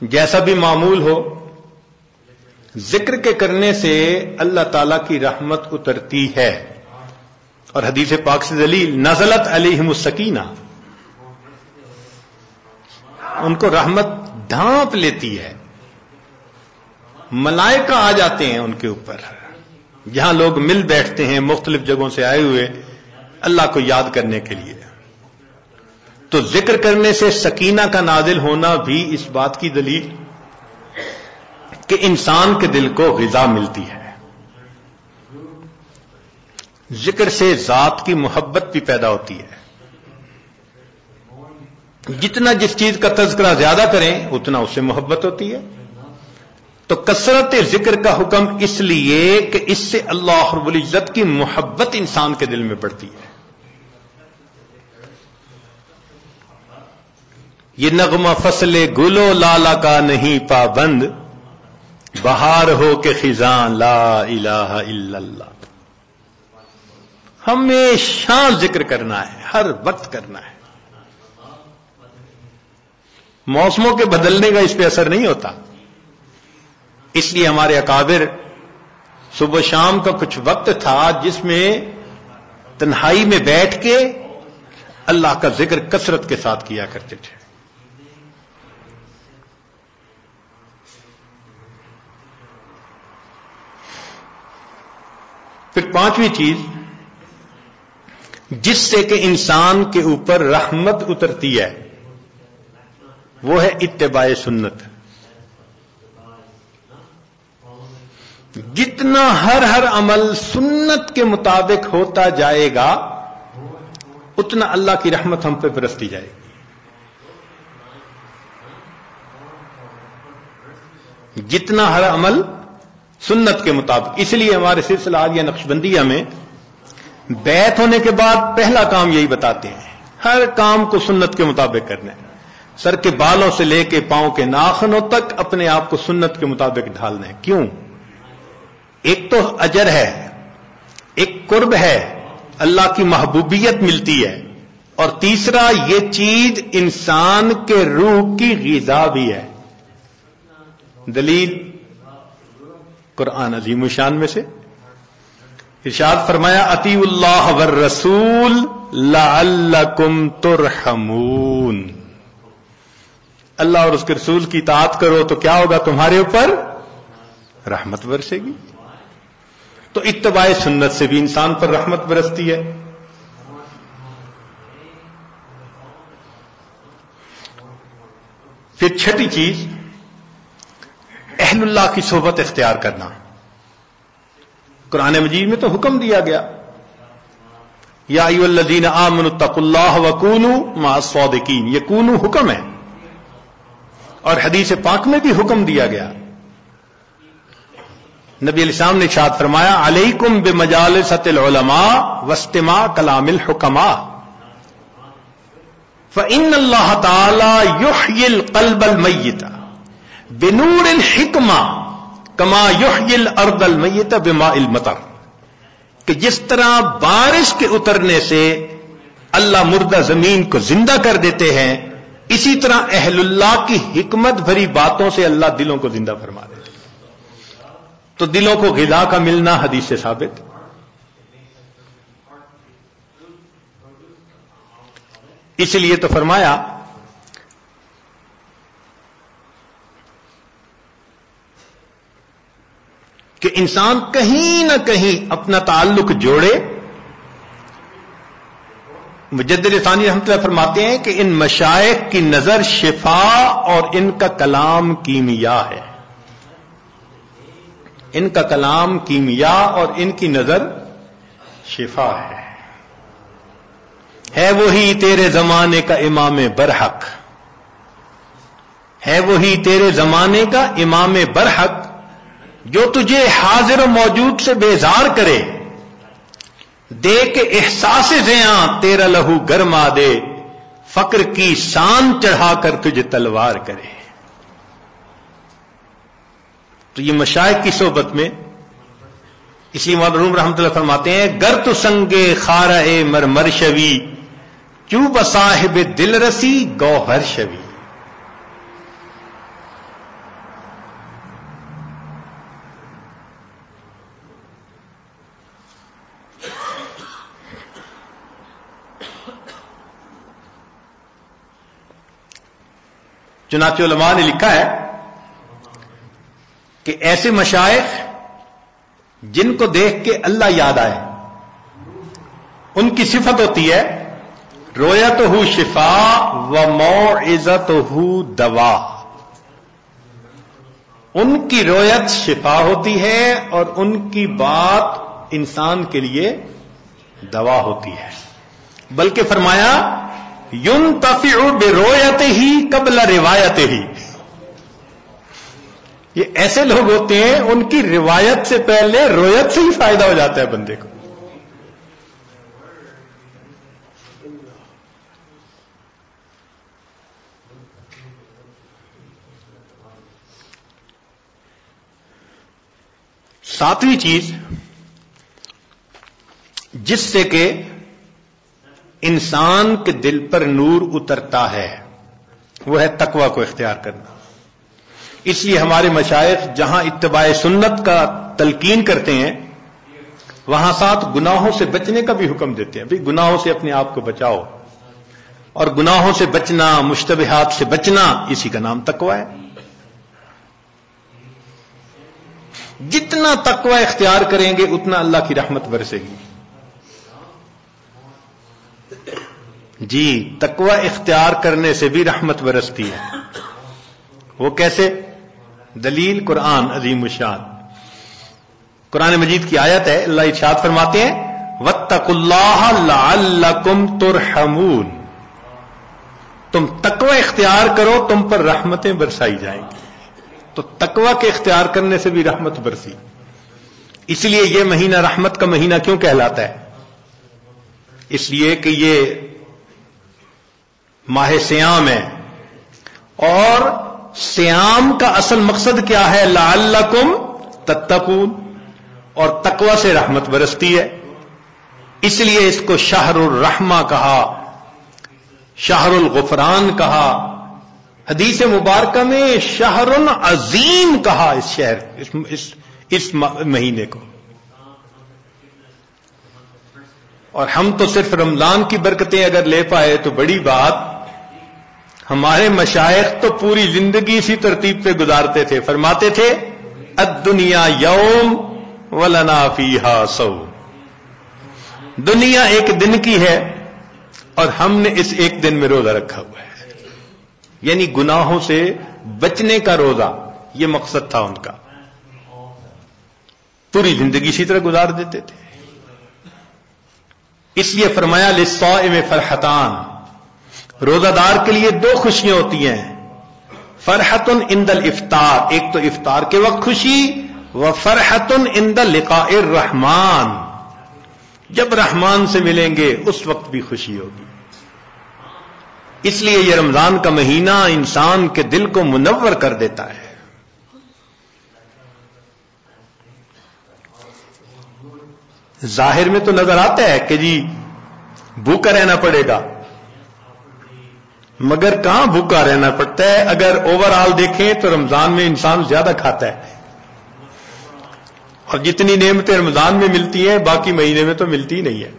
جیسا بھی معمول ہو، ذکر کے کرنے سے اللہ تعالی کی رحمت اترتی ہے۔ اور حدیث پاک سے دلیل نزلت علیہم السکینہ۔ ان کو رحمت ڈھانپ لیتی ہے۔ ملائکہ آ جاتے ہیں ان کے اوپر۔ جہاں لوگ مل بیٹھتے ہیں مختلف جگہوں سے آئے ہوئے اللہ کو یاد کرنے کے لیے۔ تو ذکر کرنے سے سکینہ کا نازل ہونا بھی اس بات کی دلیل کہ انسان کے دل کو غذا ملتی ہے۔ ذکر سے ذات کی محبت بھی پیدا ہوتی ہے۔ جتنا جس چیز کا تذکرہ زیادہ کریں، اتنا اس سے محبت ہوتی ہے۔ تو کثرت ذکر کا حکم اس لیے کہ اس سے اللہ رب العزت کی محبت انسان کے دل میں بڑھتی ہے۔ یہ نغمہ فصل گلو لالا کا نہیں پابند۔ بہار ہو کے خزاں لا الہ الا اللہ۔ ہمیشہ ذکر کرنا ہے، ہر وقت کرنا ہے۔ موسموں کے بدلنے کا اس پہ اثر نہیں ہوتا۔ اس لیے ہمارے اکابر صبح شام کا کچھ وقت تھا جس میں تنہائی میں بیٹھ کے اللہ کا ذکر کثرت کے ساتھ کیا کرتے تھے۔ پھر پانچویں چیز، جس سے کہ انسان کے اوپر رحمت اترتی ہے، وہ ہے اتباع سنت۔ جتنا ہر ہر عمل سنت کے مطابق ہوتا جائے گا، اتنا اللہ کی رحمت ہم پہ برستی جائے گی۔ جتنا ہر عمل سنت کے مطابق۔ اس لیے ہمارے سلسلہ یا نقشبندیہ میں بیت ہونے کے بعد پہلا کام یہی بتاتے ہیں۔ ہر کام کو سنت کے مطابق کرنا ہے۔ سر کے بالوں سے لے کے پاؤں کے ناخنوں تک اپنے آپ کو سنت کے مطابق ڈھالنا ہے۔ کیوں؟ ایک تو اجر ہے، ایک قرب ہے، اللہ کی محبوبیت ملتی ہے۔ اور تیسرا، یہ چیز انسان کے روح کی غذا بھی ہے۔ دلیل قرآن عظیم شان میں سے ارشاد فرمایا اتی اللہ ور رسول لعلکم ترحمون۔ اللہ اور اس کے رسول کی اطاعت کرو تو کیا ہوگا؟ تمہارے اوپر رحمت برسے گی۔ تو اتباع سنت سے بھی انسان پر رحمت برستی ہے۔ پھر چھٹی چیز اہل اللہ کی صحبت اختیار کرنا۔ قرآن مجید میں تو حکم دیا گیا۔ یا ایو الذین آمن تق اللہ وکون ما صادقین یہ کونو حکم ہے۔ اور حدیث پاک میں بھی حکم دیا گیا۔ نبی علیہ السلام نے شاد فرمایا، علیکم بے العلماء وسطما کلام الحکما فن اللہ تعالی یحیی القلب المیت۔ بنور الحکمہ کما یحیی الارض المیت بما المطر کہ جس طرح بارش کے اترنے سے اللہ مردہ زمین کو زندہ کر دیتے ہیں، اسی طرح اہل اللہ کی حکمت بھری باتوں سے اللہ دلوں کو زندہ فرما دیتے تو دلوں کو غذا کا ملنا حدیث سے ثابت؟ اس لیے تو فرمایا کہ انسان کہیں نہ کہیں اپنا تعلق جوڑے۔ مجدد ثانی رحمت اللہ فرماتے ہیں کہ ان مشائق کی نظر شفا اور ان کا کلام کیمیا ہے۔ ان کا کلام کیمیا اور ان کی نظر شفا ہے۔ ہے وہی تیرے زمانے کا امام برحق۔ ہے وہی تیرے زمانے کا امام برحق۔ جو تجھے حاضر و موجود سے بیزار کرے، دے کے احساس زیاں تیرا لہو گرما دے، فقر کی شان چڑھا کر تجھے تلوار کرے۔ تو یہ مشائق کی صحبت میں اسی معلوم رحمت اللہ فرماتے ہیں، گر تو سنگے خارہ مر مر شوی، چوب صاحب دل رسی گوہر شوی۔ چنانچہ علماء نے لکھا ہے کہ ایسے مشائق جن کو دیکھ کے اللہ یاد آئے، ان کی صفت ہوتی ہے رویت ہو شفا و مو عزت ہو دوا۔ ان کی رویت شفا ہوتی ہے اور ان کی بات انسان کے لیے دوا ہوتی ہے۔ بلکہ فرمایا یون تفیع بے رویت ہی قبل روایت ہی یہ ایسے لوگ ہوتے ہیں، ان کی روایت سے پہلے رویت سے ہی فائدہ ہو جاتا ہے بندے کو۔ ساتویں چیز، جس سے کہ انسان کے دل پر نور اترتا ہے۔ وہ ہے تقوی کو اختیار کرنا۔ اس لیے ہمارے مشائق جہاں اتباع سنت کا تلقین کرتے ہیں، وہاں ساتھ گناہوں سے بچنے کا بھی حکم دیتے ہیں۔ بھائی گناہوں سے اپنے آپ کو بچاؤ۔ اور گناہوں سے بچنا، مشتبہات سے بچنا، اسی کا نام تقوی ہے۔ جتنا تقوی اختیار کریں گے، اتنا اللہ کی رحمت برسے گی۔ جی تقوی اختیار کرنے سے بھی رحمت برستی ہے۔ وہ کیسے؟ دلیل قرآن، عظیم الشان۔ قرآن مجید کی آیت ہے، اللہ ارشاد فرماتے ہیں وتق اللہ لعلکم ترحمون۔ تم تقوی اختیار کرو، تم پر رحمتیں برسائی جائیں۔ گی تو تقوی کے اختیار کرنے سے بھی رحمت برسی۔ اس لیے یہ مہینہ رحمت کا مہینہ کیوں کہلاتا ہے؟ اس لیے کہ یہ ماہ سیام ہے۔ اور سیام کا اصل مقصد کیا ہے؟ لعلکم تتقون۔ اور تقوی سے رحمت برستی ہے۔ اس لیے اس کو شہر الرحمہ کہا شہر الغفران کہا۔ حدیث مبارکہ میں شہر عظیم کہا اس شہر اس, اس, اس مہینے کو۔ اور ہم تو صرف رمضان کی برکتیں اگر لے پائے تو بڑی بات ہمارے مشائق تو پوری زندگی اسی ترتیب پہ گزارتے تھے، فرماتے تھے دنیا یوم ولنا فیہا سو دنیا ایک دن کی ہے اور ہم نے اس ایک دن میں روزہ رکھا ہوا ہے۔ یعنی گناہوں سے بچنے کا روزہ، یہ مقصد تھا ان کا۔ پوری زندگی اسی طرح گزار دیتے تھے۔ اس لیے فرمایا لسو میں فرحتان۔ روزہ دار کے لیے دو خوشیاں ہوتی ہیں۔ فرحت ان دل افطار ایک تو افطار کے وقت خوشی، و فرحت ان دل لقاء الرحمان جب رحمان سے ملیں گے، اس وقت بھی خوشی ہوگی۔ اس لیے یہ رمضان کا مہینہ انسان کے دل کو منور کر دیتا ہے۔ ظاہر میں تو نظر آتا ہے کہ جی بھوکا رہنا پڑے گا۔ مگر کہاں بھوکا رہنا پڑتا ہے؟ اگر اوور آل دیکھیں تو رمضان میں انسان زیادہ کھاتا ہے۔ اور جتنی نعمتیں رمضان میں ملتی ہیں، باقی مہینے میں تو ملتی ہی نہیں ہے۔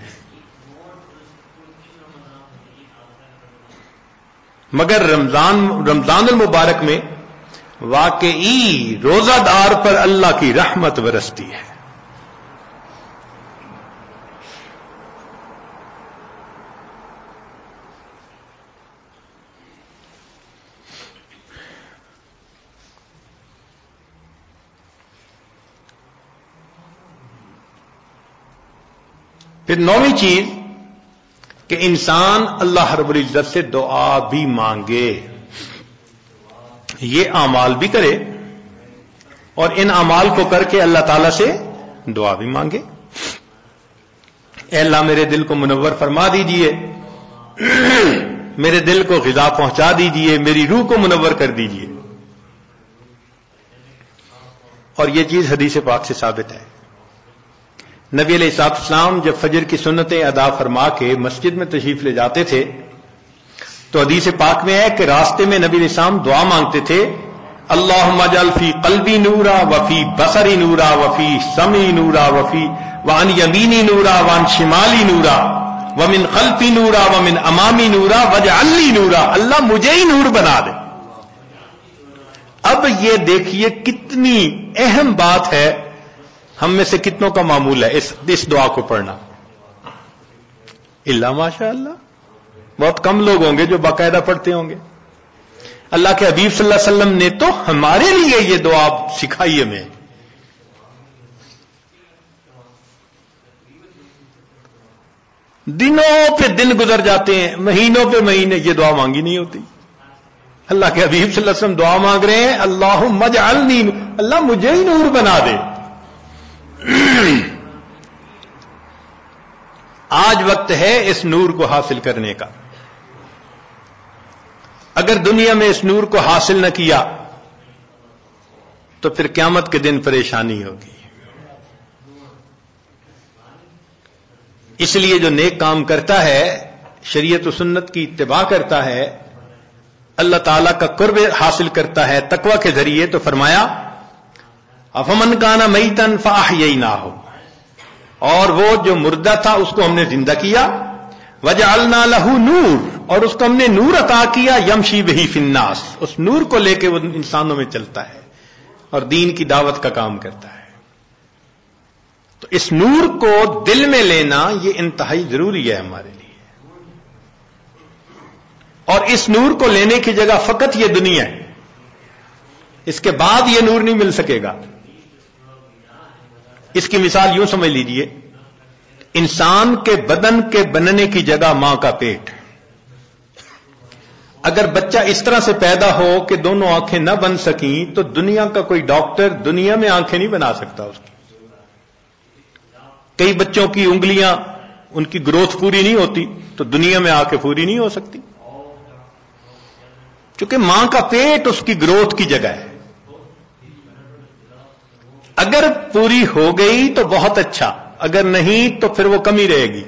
مگر رمضان رمضان المبارک میں واقعی روزہ دار پر اللہ کی رحمت برستی ہے۔ پھر نویں چیز کہ انسان اللہ رب العزت سے دعا بھی مانگے۔ یہ اعمال بھی کرے اور ان اعمال کو کر کے اللہ تعالی سے دعا بھی مانگے۔ اے اللہ میرے دل کو منور فرما دیجیے۔ میرے دل کو غذا پہنچا دیجیے۔ میری روح کو منور کر دیجیے۔ اور یہ چیز حدیث پاک سے ثابت ہے۔ نبی علیہ صاحب اسلام جب فجر کی سنتیں ادا فرما کے مسجد میں تشریف لے جاتے تھے، تو حدیث پاک میں ہے کہ راستے میں نبی علیہ السلام دعا مانگتے تھے اللہ مجل فی قلبی نورا وفی بسری نورا وفی سمی نورا وفی وان یمینی نورا وان شمالی نورا ومن خلفی نورا ومن امامی نورا وج علی نورا، اللہ مجھے ہی نور بنا دے۔ اب یہ دیکھیے کتنی اہم بات ہے ہم میں سے کتنوں کا معمول ہے؟ اس اس دعا کو پڑھنا۔ اللہ ماشاء اللہ بہت کم لوگ ہوں گے جو باقاعدہ پڑھتے ہوں گے۔ اللہ کے حبیب صلی اللہ علیہ وسلم نے تو ہمارے لیے یہ دعا سکھائی ہمیں۔ دنوں پہ دن گزر جاتے ہیں، مہینوں پہ مہینے یہ دعا مانگی نہیں ہوتی۔ اللہ کے حبیب صلی اللہ علیہ وسلم دعا مانگ رہے ہیں اللہ مج اللہ مجھے ہی نور بنا دے۔ آج وقت ہے اس نور کو حاصل کرنے کا۔ اگر دنیا میں اس نور کو حاصل نہ کیا، تو پھر قیامت کے دن پریشانی ہوگی۔ اس لیے جو نیک کام کرتا ہے، شریعت و سنت کی اتباع کرتا ہے، اللہ تعالیٰ کا قرب حاصل کرتا ہے تقوی کے ذریعے، تو فرمایا افمن کانا مئی تن فاہ یہی نہ ہو اور وہ جو مردہ تھا، اس کو ہم نے زندہ کیا۔ وجہ النا لہو نور، اور اس کو ہم نے نور عطا کیا، یمشی بہی فناس اس نور کو لے کے وہ انسانوں میں چلتا ہے، اور دین کی دعوت کا کام کرتا ہے۔ تو اس نور کو دل میں لینا، یہ انتہائی ضروری ہے ہمارے لیے۔ اور اس نور کو لینے کی جگہ فقط یہ دنیا ہے۔ اس کے بعد یہ نور نہیں مل سکے گا۔ اس کی مثال یوں سمجھ لیجیے، انسان کے بدن کے بننے کی جگہ ماں کا پیٹ۔ اگر بچہ اس طرح سے پیدا ہو کہ دونوں آنکھیں نہ بن سکیں، تو دنیا کا کوئی ڈاکٹر دنیا میں آنکھیں نہیں بنا سکتا اس کی۔ کئی بچوں کی انگلیاں، ان کی گروتھ پوری نہیں ہوتی، تو دنیا میں آ کے پوری نہیں ہو سکتی۔ کیونکہ ماں کا پیٹ اس کی گروتھ کی جگہ ہے۔ اگر پوری ہو گئی تو بہت اچھا اگر نہیں تو پھر وہ کمی رہے گی۔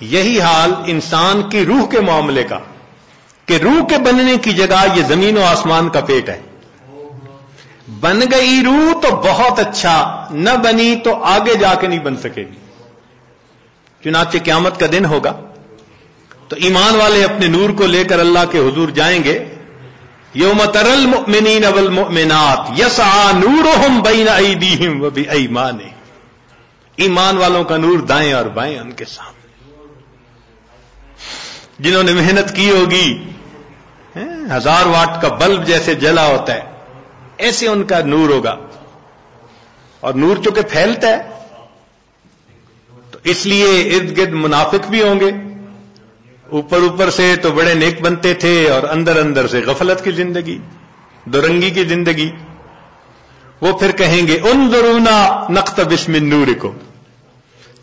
یہی حال انسان کی روح کے معاملے کا، کہ روح کے بننے کی جگہ یہ زمین و آسمان کا پیٹ ہے۔ بن گئی روح تو بہت اچھا نہ بنی تو آگے جا کے نہیں بن سکے گی۔ چنانچہ قیامت کا دن ہوگا۔ تو ایمان والے اپنے نور کو لے کر اللہ کے حضور جائیں گے۔ یوم ترل مؤمنین والمؤمنات یسعا نورہم بین ایدیہم و بی ایمان ایمان والوں کا نور دائیں اور بائیں ان کے سامنے. جنہوں نے محنت کی ہوگی ہزار واٹ کا بلب جیسے جلا ہوتا ہے، ایسے ان کا نور ہوگا. اور نور چونکہ پھیلتا ہے، تو اس لیے ارد گرد منافق بھی ہوں گے اوپر اوپر سے تو بڑے نیک بنتے تھے اور اندر اندر سے غفلت کی زندگی، درنگی کی زندگی۔ وہ پھر کہیں گے ان درونا نقط بسم نور کو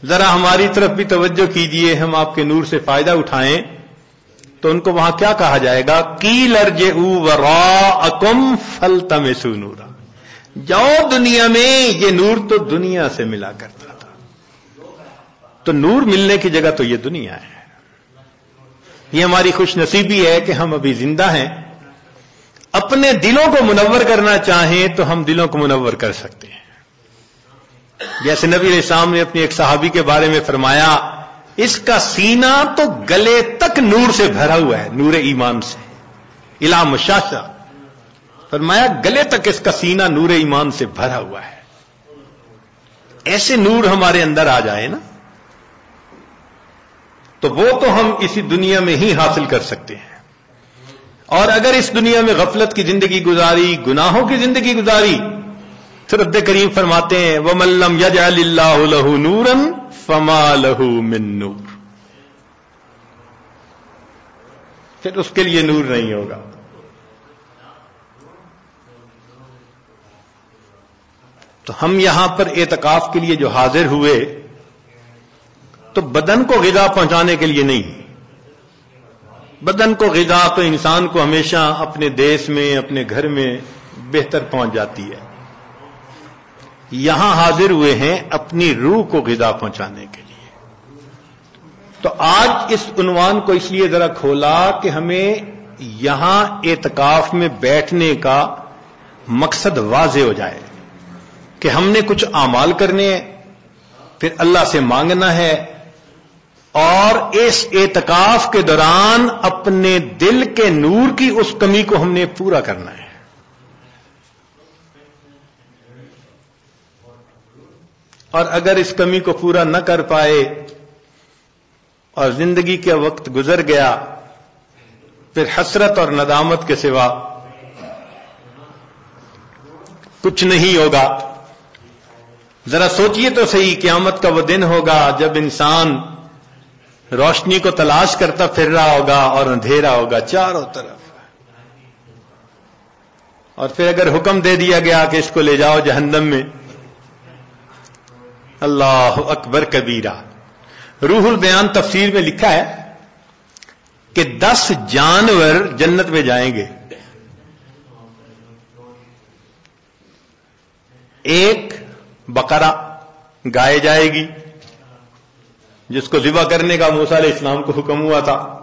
ذرا ہماری طرف بھی توجہ کیجیے، ہم آپ کے نور سے فائدہ اٹھائیں۔ تو ان کو وہاں کیا کہا جائے گا؟ کی لرج اکم فل تم نورا۔ جاؤ دنیا میں، یہ نور تو دنیا سے ملا کرتا تھا۔ تو نور ملنے کی جگہ تو یہ دنیا ہے۔ یہ ہماری خوش نصیبی ہے کہ ہم ابھی زندہ ہیں۔ اپنے دلوں کو منور کرنا چاہیں تو ہم دلوں کو منور کر سکتے ہیں۔ جیسے نبی علیہ السلام نے اپنی ایک صحابی کے بارے میں فرمایا، اس کا سینہ تو گلے تک نور سے بھرا ہوا ہے، نور ایمان سے۔ علام مشاشا فرمایا، گلے تک اس کا سینہ نور ایمان سے بھرا ہوا ہے۔ ایسے نور ہمارے اندر آ جائے نا۔ تو وہ تو ہم اسی دنیا میں ہی حاصل کر سکتے ہیں۔ اور اگر اس دنیا میں غفلت کی زندگی گزاری، گناہوں کی زندگی گزاری، تو رد کریم فرماتے ہیں وہ ملم یج اللہ لہو نورن فما لہو من نور۔ پھر اس کے لیے نور نہیں ہوگا۔ تو ہم یہاں پر اعتکاف کے لیے جو حاضر ہوئے تو بدن کو غذا پہنچانے کے لیے نہیں۔ بدن کو غذا تو انسان کو ہمیشہ اپنے دیش میں، اپنے گھر میں بہتر پہنچ جاتی ہے۔ یہاں حاضر ہوئے ہیں اپنی روح کو غذا پہنچانے کے لیے۔ تو آج اس عنوان کو اس لیے ذرا کھولا کہ ہمیں یہاں اعتکاف میں بیٹھنے کا مقصد واضح ہو جائے کہ ہم نے کچھ اعمال کرنے ہیں، پھر اللہ سے مانگنا ہے اور اس اعتکاف کے دوران اپنے دل کے نور کی اس کمی کو ہم نے پورا کرنا ہے۔ اور اگر اس کمی کو پورا نہ کر پائے اور زندگی کا وقت گزر گیا، پھر حسرت اور ندامت کے سوا کچھ نہیں ہوگا۔ ذرا سوچئے تو صحیح، قیامت کا وہ دن ہوگا جب انسان روشنی کو تلاش کرتا پھر رہا ہوگا اور اندھیرا ہوگا، چاروں طرف۔ اور پھر اگر حکم دے دیا گیا کہ اس کو لے جاؤ جہنم میں، اللہ اکبر کبیرہ۔ روح البیان تفسیر میں لکھا ہے کہ دس جانور جنت میں جائیں گے۔ ایک بقرہ گائے جائے گی۔ جس کو ذبح کرنے کا موسا علیہ السلام کو حکم ہوا تھا۔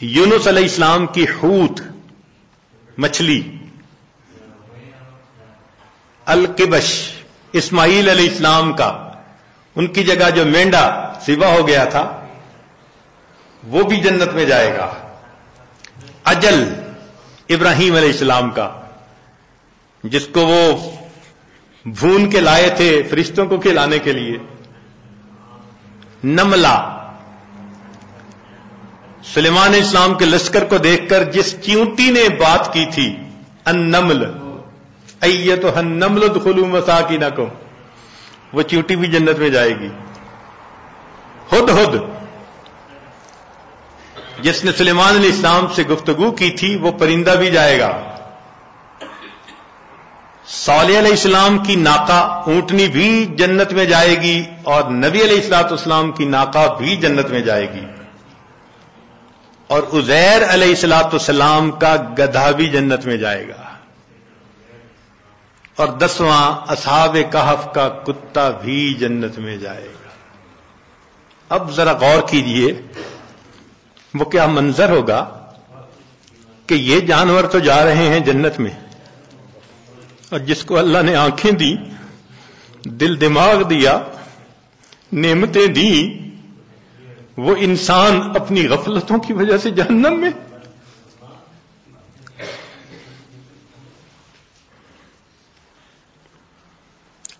یونس علیہ السلام کی حوت، مچھلی۔ القبش، اسماعیل علیہ السلام کا، ان کی جگہ جو مینڈا سوا ہو گیا تھا، وہ بھی جنت میں جائے گا۔ اجل، ابراہیم علیہ السلام کا، جس کو وہ بھون کے لائے تھے فرشتوں کو کھلانے کے لیے۔ نملا سلیمان اسلام کے لشکر کو دیکھ کر جس چیونٹی نے بات کی تھی ان نمل تو ہن نمل خلو مسا کی نہ کو وہ چیونٹی بھی جنت میں جائے گی۔ ہد ہد۔ جس نے سلیمان علیہ السلام سے گفتگو کی تھی، وہ پرندہ بھی جائے گا۔ صالح علیہ السلام کی ناکا اونٹنی بھی جنت میں جائے گی اور نبی علیہ السلاط اسلام کی ناکا بھی جنت میں جائے گی اور ازیر علیہ السلاط السلام کا گدھا بھی جنت میں جائے گا اور دسواں اصحاب کہف کا کتا بھی جنت میں جائے گا اب ذرا غور کیجیے وہ کیا منظر ہوگا کہ یہ جانور تو جا رہے ہیں جنت میں اور جس کو اللہ نے آنکھیں دی، دل دماغ دیا، نعمتیں دی، وہ انسان اپنی غفلتوں کی وجہ سے جہنم میں۔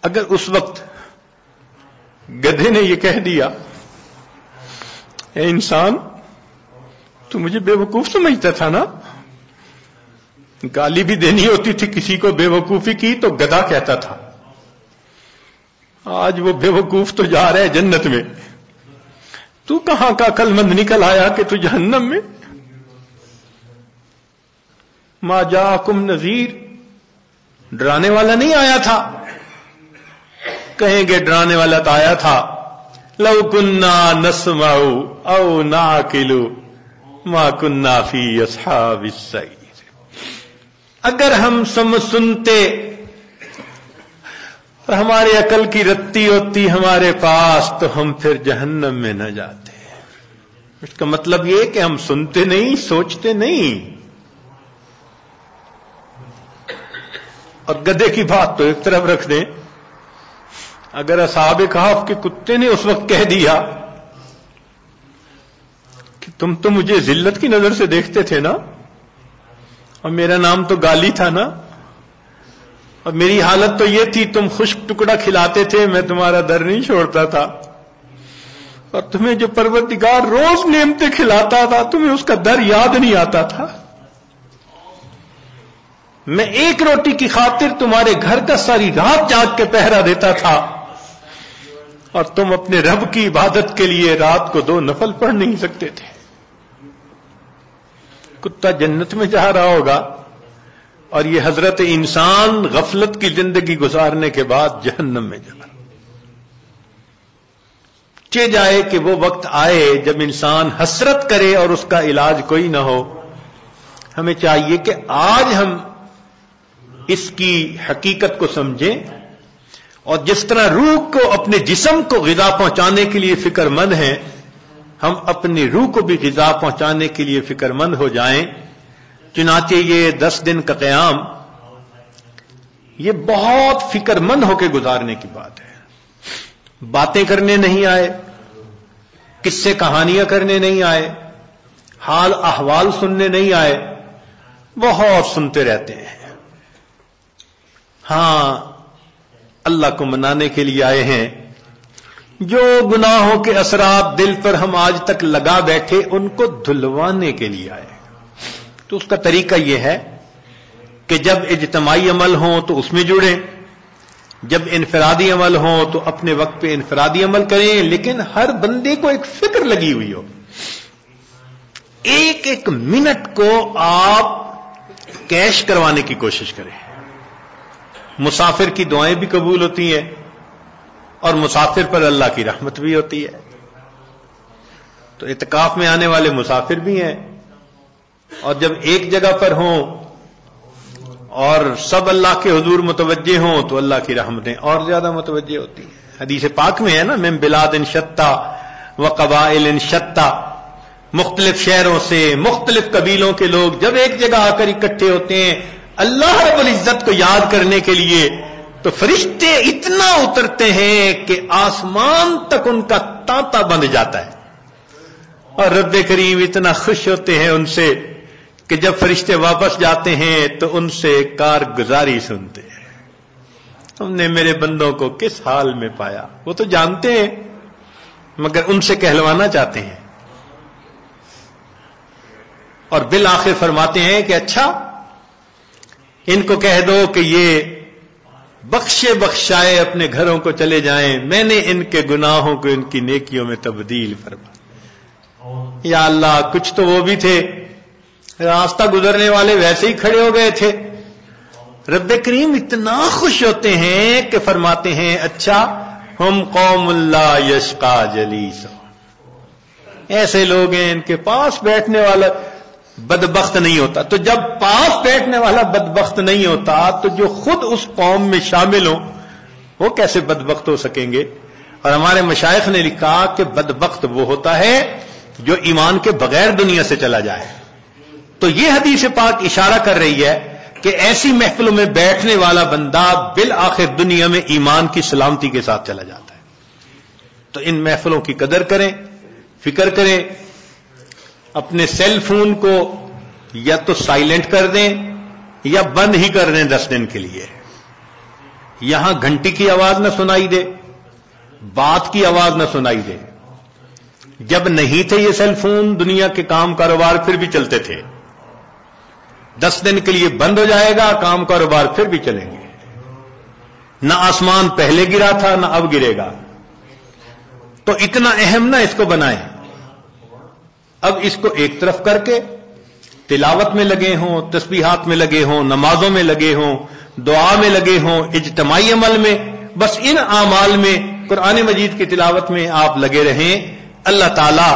اگر اس وقت گدھے نے یہ کہہ دیا، اے انسان، تو مجھے بے وقوف سمجھتا تھا نا؟ گالی بھی دینی ہوتی تھی کسی کو بے وقوفی کی تو گدا کہتا تھا۔ آج وہ بے وقوف تو جا رہے جنت میں۔ تو کہاں کا کل مند نکل آیا کہ تو جہنم میں؟ ما جا کم نذیر۔ ڈرانے والا نہیں آیا تھا۔ کہیں گے ڈرانے والا تو آیا تھا۔ لو کنہ نسماؤ او نا کلو ماں کنہ فی اصحاب السعید اگر ہم سم سنتے اور ہماری عقل کی رتی ہوتی ہمارے پاس تو ہم پھر جہنم میں نہ جاتے اس کا مطلب یہ کہ ہم سنتے نہیں، سوچتے نہیں۔ اور گدے کی بات تو ایک طرف رکھ دیں۔ اگر اصحاب کہاف کے کتے نے اس وقت کہہ دیا کہ تم تو مجھے ذلت کی نظر سے دیکھتے تھے نا اور میرا نام تو گالی تھا نا؟ اور میری حالت تو یہ تھی، تم خشک ٹکڑا کھلاتے تھے، میں تمہارا در نہیں چھوڑتا تھا۔ اور تمہیں جو پروردگار روز نیمتے کھلاتا تھا، تمہیں اس کا در یاد نہیں آتا تھا۔ میں ایک روٹی کی خاطر تمہارے گھر کا ساری رات جاگ کے پہرا دیتا تھا۔ اور تم اپنے رب کی عبادت کے لیے رات کو دو نفل پڑھ نہیں سکتے تھے۔ کتا جنت میں جا رہا ہوگا اور یہ حضرت انسان غفلت کی زندگی گزارنے کے بعد جہنم میں جا رہا چے جائے کہ وہ وقت آئے جب انسان حسرت کرے اور اس کا علاج کوئی نہ ہو۔ ہمیں چاہیے کہ آج ہم اس کی حقیقت کو سمجھیں اور جس طرح روح کو اپنے جسم کو غذا پہنچانے کے لیے فکر مند ہیں ہم اپنی روح کو بھی غذا پہنچانے کے لیے فکر مند ہو جائیں، چنانچہ یہ دس دن کا قیام یہ بہت فکر مند ہو کے گزارنے کی بات ہے۔ باتیں کرنے نہیں آئے کس سے کہانیاں کرنے نہیں آئے، حال احوال سننے نہیں آئے، بہت سنتے رہتے ہیں۔ ہاں اللہ کو منانے کے لیے آئے ہیں۔ جو گناہوں کے اثرات دل پر ہم آج تک لگا بیٹھے ان کو دھلوانے کے لیے آئے تو اس کا طریقہ یہ ہے کہ جب اجتماعی عمل ہوں تو اس میں جڑیں، جب انفرادی عمل ہوں تو اپنے وقت پہ انفرادی عمل کریں، لیکن ہر بندے کو ایک فکر لگی ہوئی ہو۔ ایک ایک منٹ کو آپ کیش کروانے کی کوشش کریں۔ مسافر کی دعائیں بھی قبول ہوتی ہیں۔ اور مسافر پر اللہ کی رحمت بھی ہوتی ہے۔ تو اتکاف میں آنے والے مسافر بھی ہیں۔ اور جب ایک جگہ پر ہوں اور سب اللہ کے حضور متوجہ ہوں تو اللہ کی رحمتیں اور زیادہ متوجہ ہوتی ہیں۔ حدیث پاک میں ہے نا مم بلاد ان شتا و قبائل ان شتا مختلف شہروں سے، مختلف قبیلوں کے لوگ جب ایک جگہ آ کر اکٹھے ہوتے ہیں، اللہ رب العزت کو یاد کرنے کے لیے تو فرشتے اتنا اترتے ہیں کہ آسمان تک ان کا تانتا بند جاتا ہے۔ اور رب کریم اتنا خوش ہوتے ہیں ان سے کہ جب فرشتے واپس جاتے ہیں تو ان سے کارگزاری سنتے ہیں۔ تم نے میرے بندوں کو کس حال میں پایا؟ وہ تو جانتے ہیں، مگر ان سے کہلوانا چاہتے ہیں۔ اور بالآخر فرماتے ہیں کہ اچھا ان کو کہہ دو کہ یہ بخشے بخشائے اپنے گھروں کو چلے جائیں۔ میں نے ان کے گناہوں کو ان کی نیکیوں میں تبدیل فرما یا اللہ، کچھ تو وہ بھی تھے۔ راستہ گزرنے والے ویسے ہی کھڑے ہو گئے تھے۔ رب کریم اتنا خوش ہوتے ہیں کہ فرماتے ہیں اچھا ہم قوم اللہ یشکا جلیس ایسے لوگ ہیں ان کے پاس بیٹھنے والا۔ بدبخت نہیں ہوتا۔ تو جب پاس بیٹھنے والا بدبخت نہیں ہوتا، تو جو خود اس قوم میں شامل ہوں وہ کیسے بدبخت ہو سکیں گے؟ اور ہمارے مشائق نے لکھا کہ بدبخت وہ ہوتا ہے جو ایمان کے بغیر دنیا سے چلا جائے۔ تو یہ حدیث پاک اشارہ کر رہی ہے کہ ایسی محفلوں میں بیٹھنے والا بندہ بالآخر دنیا میں ایمان کی سلامتی کے ساتھ چلا جاتا ہے۔ تو ان محفلوں کی قدر کریں، فکر کریں اپنے سیل فون کو یا تو سائلنٹ کر دیں یا بند ہی کر دیں دس دن کے لیے۔ یہاں گھنٹی کی آواز نہ سنائی دے، بات کی آواز نہ سنائی دے۔ جب نہیں تھے یہ سیل فون، دنیا کے کام کاروبار پھر بھی چلتے تھے۔ دس دن کے لیے بند ہو جائے گا، کام کاروبار پھر بھی چلیں گے۔ نہ آسمان پہلے گرا تھا، نہ اب گرے گا۔ تو اتنا اہم نہ اس کو بنائیں۔ اب اس کو ایک طرف کر کے تلاوت میں لگے ہوں، تسبیحات میں لگے ہوں، نمازوں میں لگے ہوں، دعا میں لگے ہوں، اجتماعی عمل میں، بس ان اعمال میں، قرآن مجید کی تلاوت میں آپ لگے رہیں۔ اللہ تعالی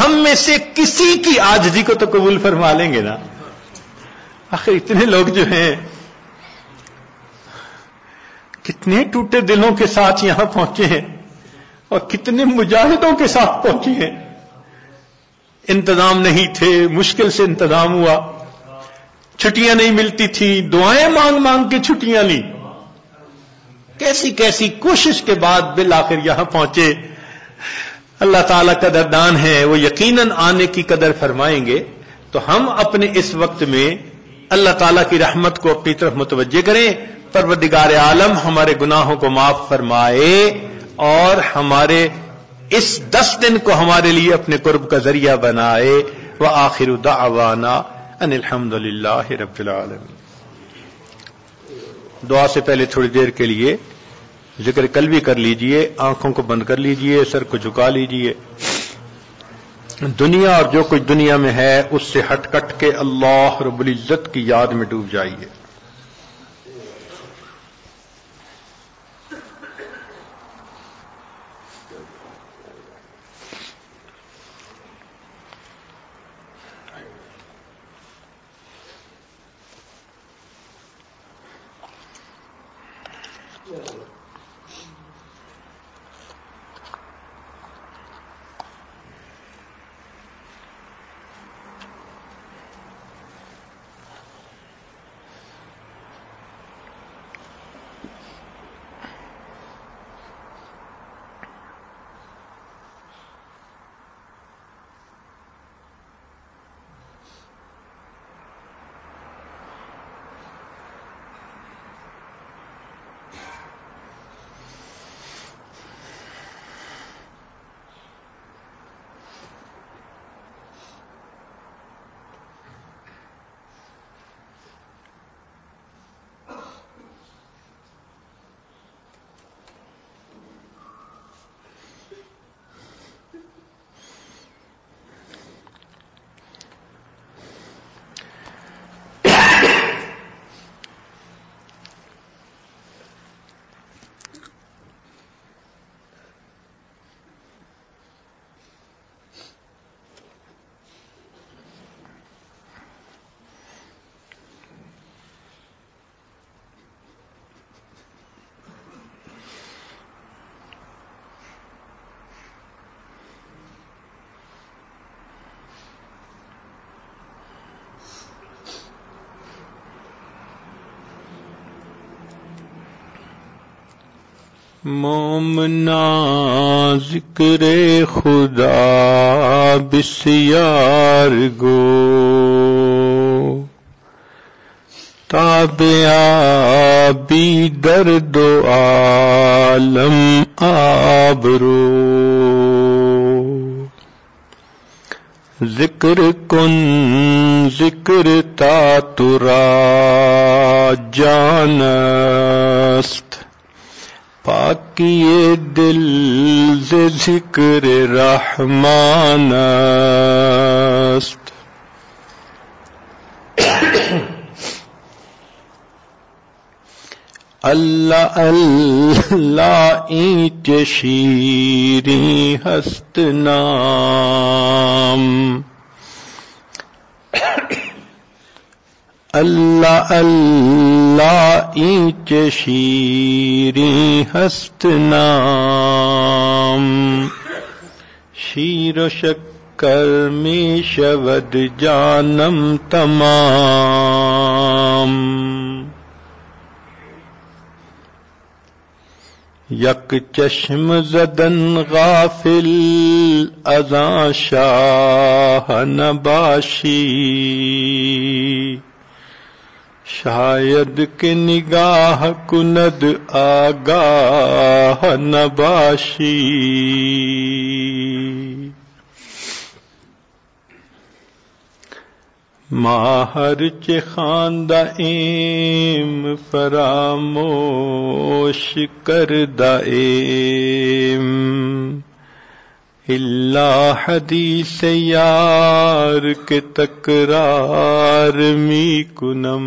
ہم میں سے کسی کی آجزی کو تو قبول فرما لیں گے نا؟ آخر اتنے لوگ جو ہیں، کتنے ٹوٹے دلوں کے ساتھ یہاں پہنچے ہیں اور کتنے مجاہدوں کے ساتھ پہنچے ہیں۔ انتظام نہیں تھے، مشکل سے انتظام ہوا۔ چھٹیاں نہیں ملتی تھی دعائیں مانگ مانگ کے چھٹیاں لی کیسی کیسی کوشش کے بعد بالآخر یہاں پہنچے۔ اللہ تعالی قدردان ہے، وہ یقیناً آنے کی قدر فرمائیں گے۔ تو ہم اپنے اس وقت میں اللہ تعالیٰ کی رحمت کو اپنی طرف متوجہ کریں۔ پروردگار عالم ہمارے گناہوں کو معاف فرمائے اور ہمارے اس دس دن کو ہمارے لیے اپنے قرب کا ذریعہ بنائے وہ آخر دعوانا ان الحمد للہ رب العالمین۔ دعا سے پہلے تھوڑی دیر کے لیے ذکر کل بھی کر لیجیے، آنکھوں کو بند کر لیجیے، سر کو جھکا لیجیے۔ دنیا اور جو کچھ دنیا میں ہے، اس سے ہٹ کٹ کے اللہ رب العزت کی یاد میں ڈوب جائیے۔ مومنا ذکر خدا بسیار گو۔ تابیا بھی درد عالم آبرو۔ ذکر کن، ذکر تا ترا جانست۔ پاکی دل ذکر رحمان است۔ اللہ اللہ اینچ شیری ہست نام۔ اللہ اللہ اینچ شیری ہست نام۔ شیر و شکر میں شود جانم تمام۔ یک چشم زدن غافل ازاں شاہ نباشی۔ شاید کہ نگاہ کند آگاہ نباشی۔ ماہر چاندہ ایم فراموش کردہ ایم۔ اللہ حدیث یار کے تکرار می کنم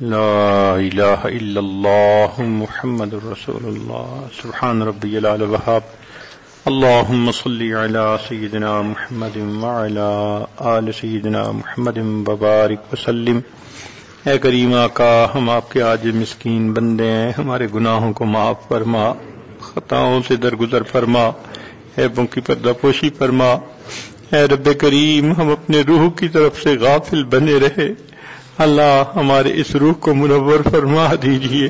لا إله إلا الله محمد رسول الله. سبحان ربي العلى وهاب اللهم صل على سيدنا محمد وعلى آل سيدنا محمد وبارك وسلم. اے کریم آقا، ہم آپ کے آج مسکین بندے ہیں، ہمارے گناہوں کو معاف فرما، خطاؤں سے درگزر فرما، عیبوں کی پردہ پوشی فرما۔ اے رب کریم، ہم اپنے روح کی طرف سے غافل بنے رہے۔ اللہ ہمارے اس روح کو منور فرما دیجیے۔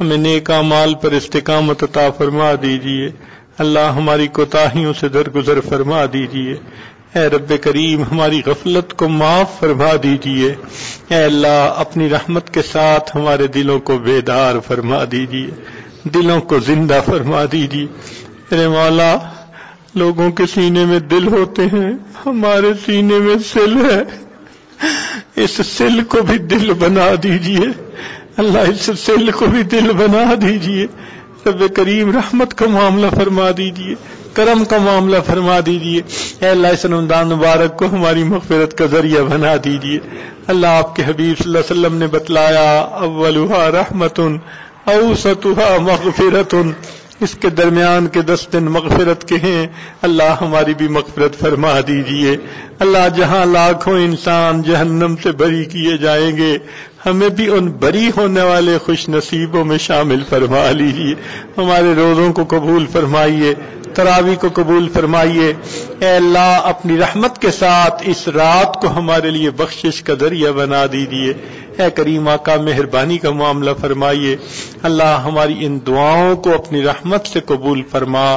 ہمیں نیک مال پر استقامت عطا فرما دیجیے۔ اللہ ہماری کوتاہیوں سے درگزر فرما دیجیے۔ اے رب کریم، ہماری غفلت کو معاف فرما دیجیے۔ اے اللہ، اپنی رحمت کے ساتھ ہمارے دلوں کو بیدار فرما دیجیے۔ دلوں کو زندہ فرما دیجیے۔ میرے مولا، لوگوں کے سینے میں دل ہوتے ہیں، ہمارے سینے میں سل ہے۔ اس سل کو بھی دل بنا دیجیے۔ اللہ اس سل کو بھی دل بنا دیجیے۔ رب کریم رحمت کا معاملہ فرما دیجیے۔ کرم کا معاملہ فرما دیجیے۔ اے اللہ، اس رمضان مبارک کو ہماری مغفرت کا ذریعہ بنا دیجیے۔ اللہ، آپ کے حبیب صلی اللہ علیہ وسلم نے بتلایا اولها رحمت اوسطها مغفرت اس کے درمیان کے دس دن مغفرت کے ہیں۔ اللہ ہماری بھی مغفرت فرما دیجیے۔ اللہ جہاں لاکھوں انسان جہنم سے بری کیے جائیں گے، ہمیں بھی ان بری ہونے والے خوش نصیبوں میں شامل فرما لیجیے ہمارے روزوں کو قبول فرمائیے۔ تراوی کو قبول فرمائیے۔ اے اللہ، اپنی رحمت کے ساتھ اس رات کو ہمارے لیے بخشش کا ذریعہ بنا دیجیے۔ اے کریم کا مہربانی کا معاملہ فرمائیے۔ اللہ ہماری ان دعاؤں کو اپنی رحمت سے قبول فرما۔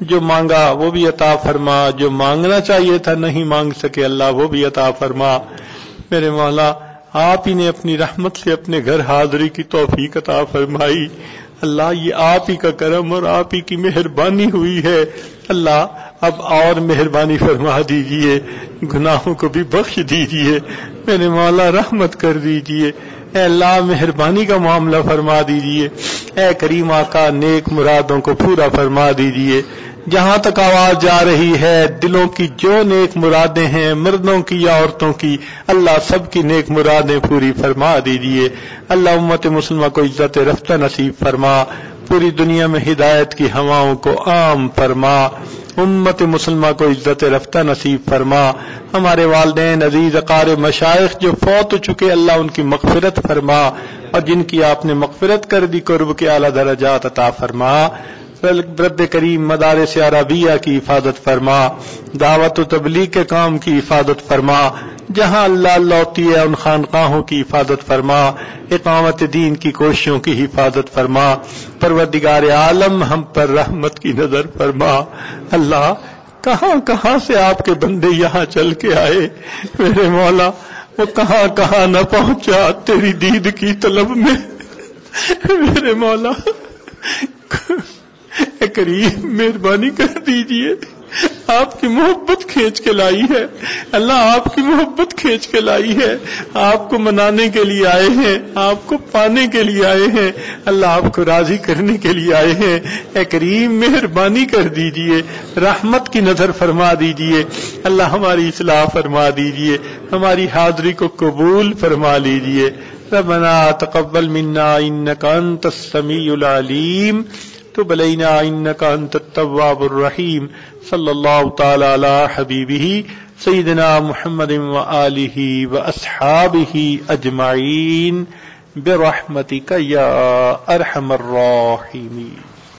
جو مانگا وہ بھی عطا فرما۔ جو مانگنا چاہیے تھا نہیں مانگ سکے، اللہ وہ بھی عطا فرما۔ میرے مولا، آپ ہی نے اپنی رحمت سے اپنے گھر حاضری کی توفیق عطا فرمائی۔ اللہ یہ آپ ہی کا کرم اور آپ ہی کی مہربانی ہوئی ہے۔ اللہ، اب اور مہربانی فرما دیجیے، گناہوں کو بھی بخش دیجیے۔ میرے مولا، رحمت کر دیجیے۔ اے اللہ، مہربانی کا معاملہ فرما دیجیے۔ اے کریم آقا، نیک مرادوں کو پورا فرما دیجیے۔ جہاں تک آواز جا رہی ہے، دلوں کی جو نیک مرادیں ہیں، مردوں کی یا عورتوں کی، اللہ سب کی نیک مرادیں پوری فرما دیجیے۔ اللہ امت مسلمہ کو عزت رفتہ نصیب فرما۔ پوری دنیا میں ہدایت کی ہواؤں کو عام فرما۔ امت مسلمہ کو عزت رفتہ نصیب فرما۔ ہمارے والدین، عزیز اقار مشائق جو فوت ہو چکے، اللہ ان کی مغفرت فرما۔ اور جن کی آپ نے مغفرت کر دی، قرب کے اعلیٰ درجات عطا فرما۔ برد کریم مدارس عربیہ کی حفاظت فرما، دعوت و تبلیغ کے کام کی حفاظت فرما، جہاں اللہ لوتی ہے ان خانقاہوں کی حفاظت فرما، اقامت دین کی کوششوں کی حفاظت فرما، پروردگار عالم ہم پر رحمت کی نظر فرما۔ اللہ، کہاں کہاں سے آپ کے بندے یہاں چل کے آئے؟ میرے مولا، وہ کہاں کہاں نہ پہنچا تیری دید کی طلب میں۔ میرے مولا کریم، مہربانی کر دیجیے۔ آپ کی محبت کھینچ کے لائی ہے۔ اللہ آپ کی محبت کھینچ کے لائی ہے۔ آپ کو منانے کے لیے آئے ہیں، آپ کو پانے کے لیے آئے ہیں۔ اللہ آپ کو راضی کرنے کے لیے آئے ہیں۔ اے کریم، مہربانی کر دیجیے۔ رحمت کی نظر فرما دیجیے۔ اللہ ہماری اصلاح فرما دیجیے۔ ہماری حاضری کو قبول فرما لیجیے۔ ربنا تقبل منا انك انت السميع العليم تب علینا انك انت التواب الرحیم صلی اللہ تعالی علی حبیبہ سیدنا محمد و آلہ و اصحابہ اجمعین برحمتک یا ارحم الراحمین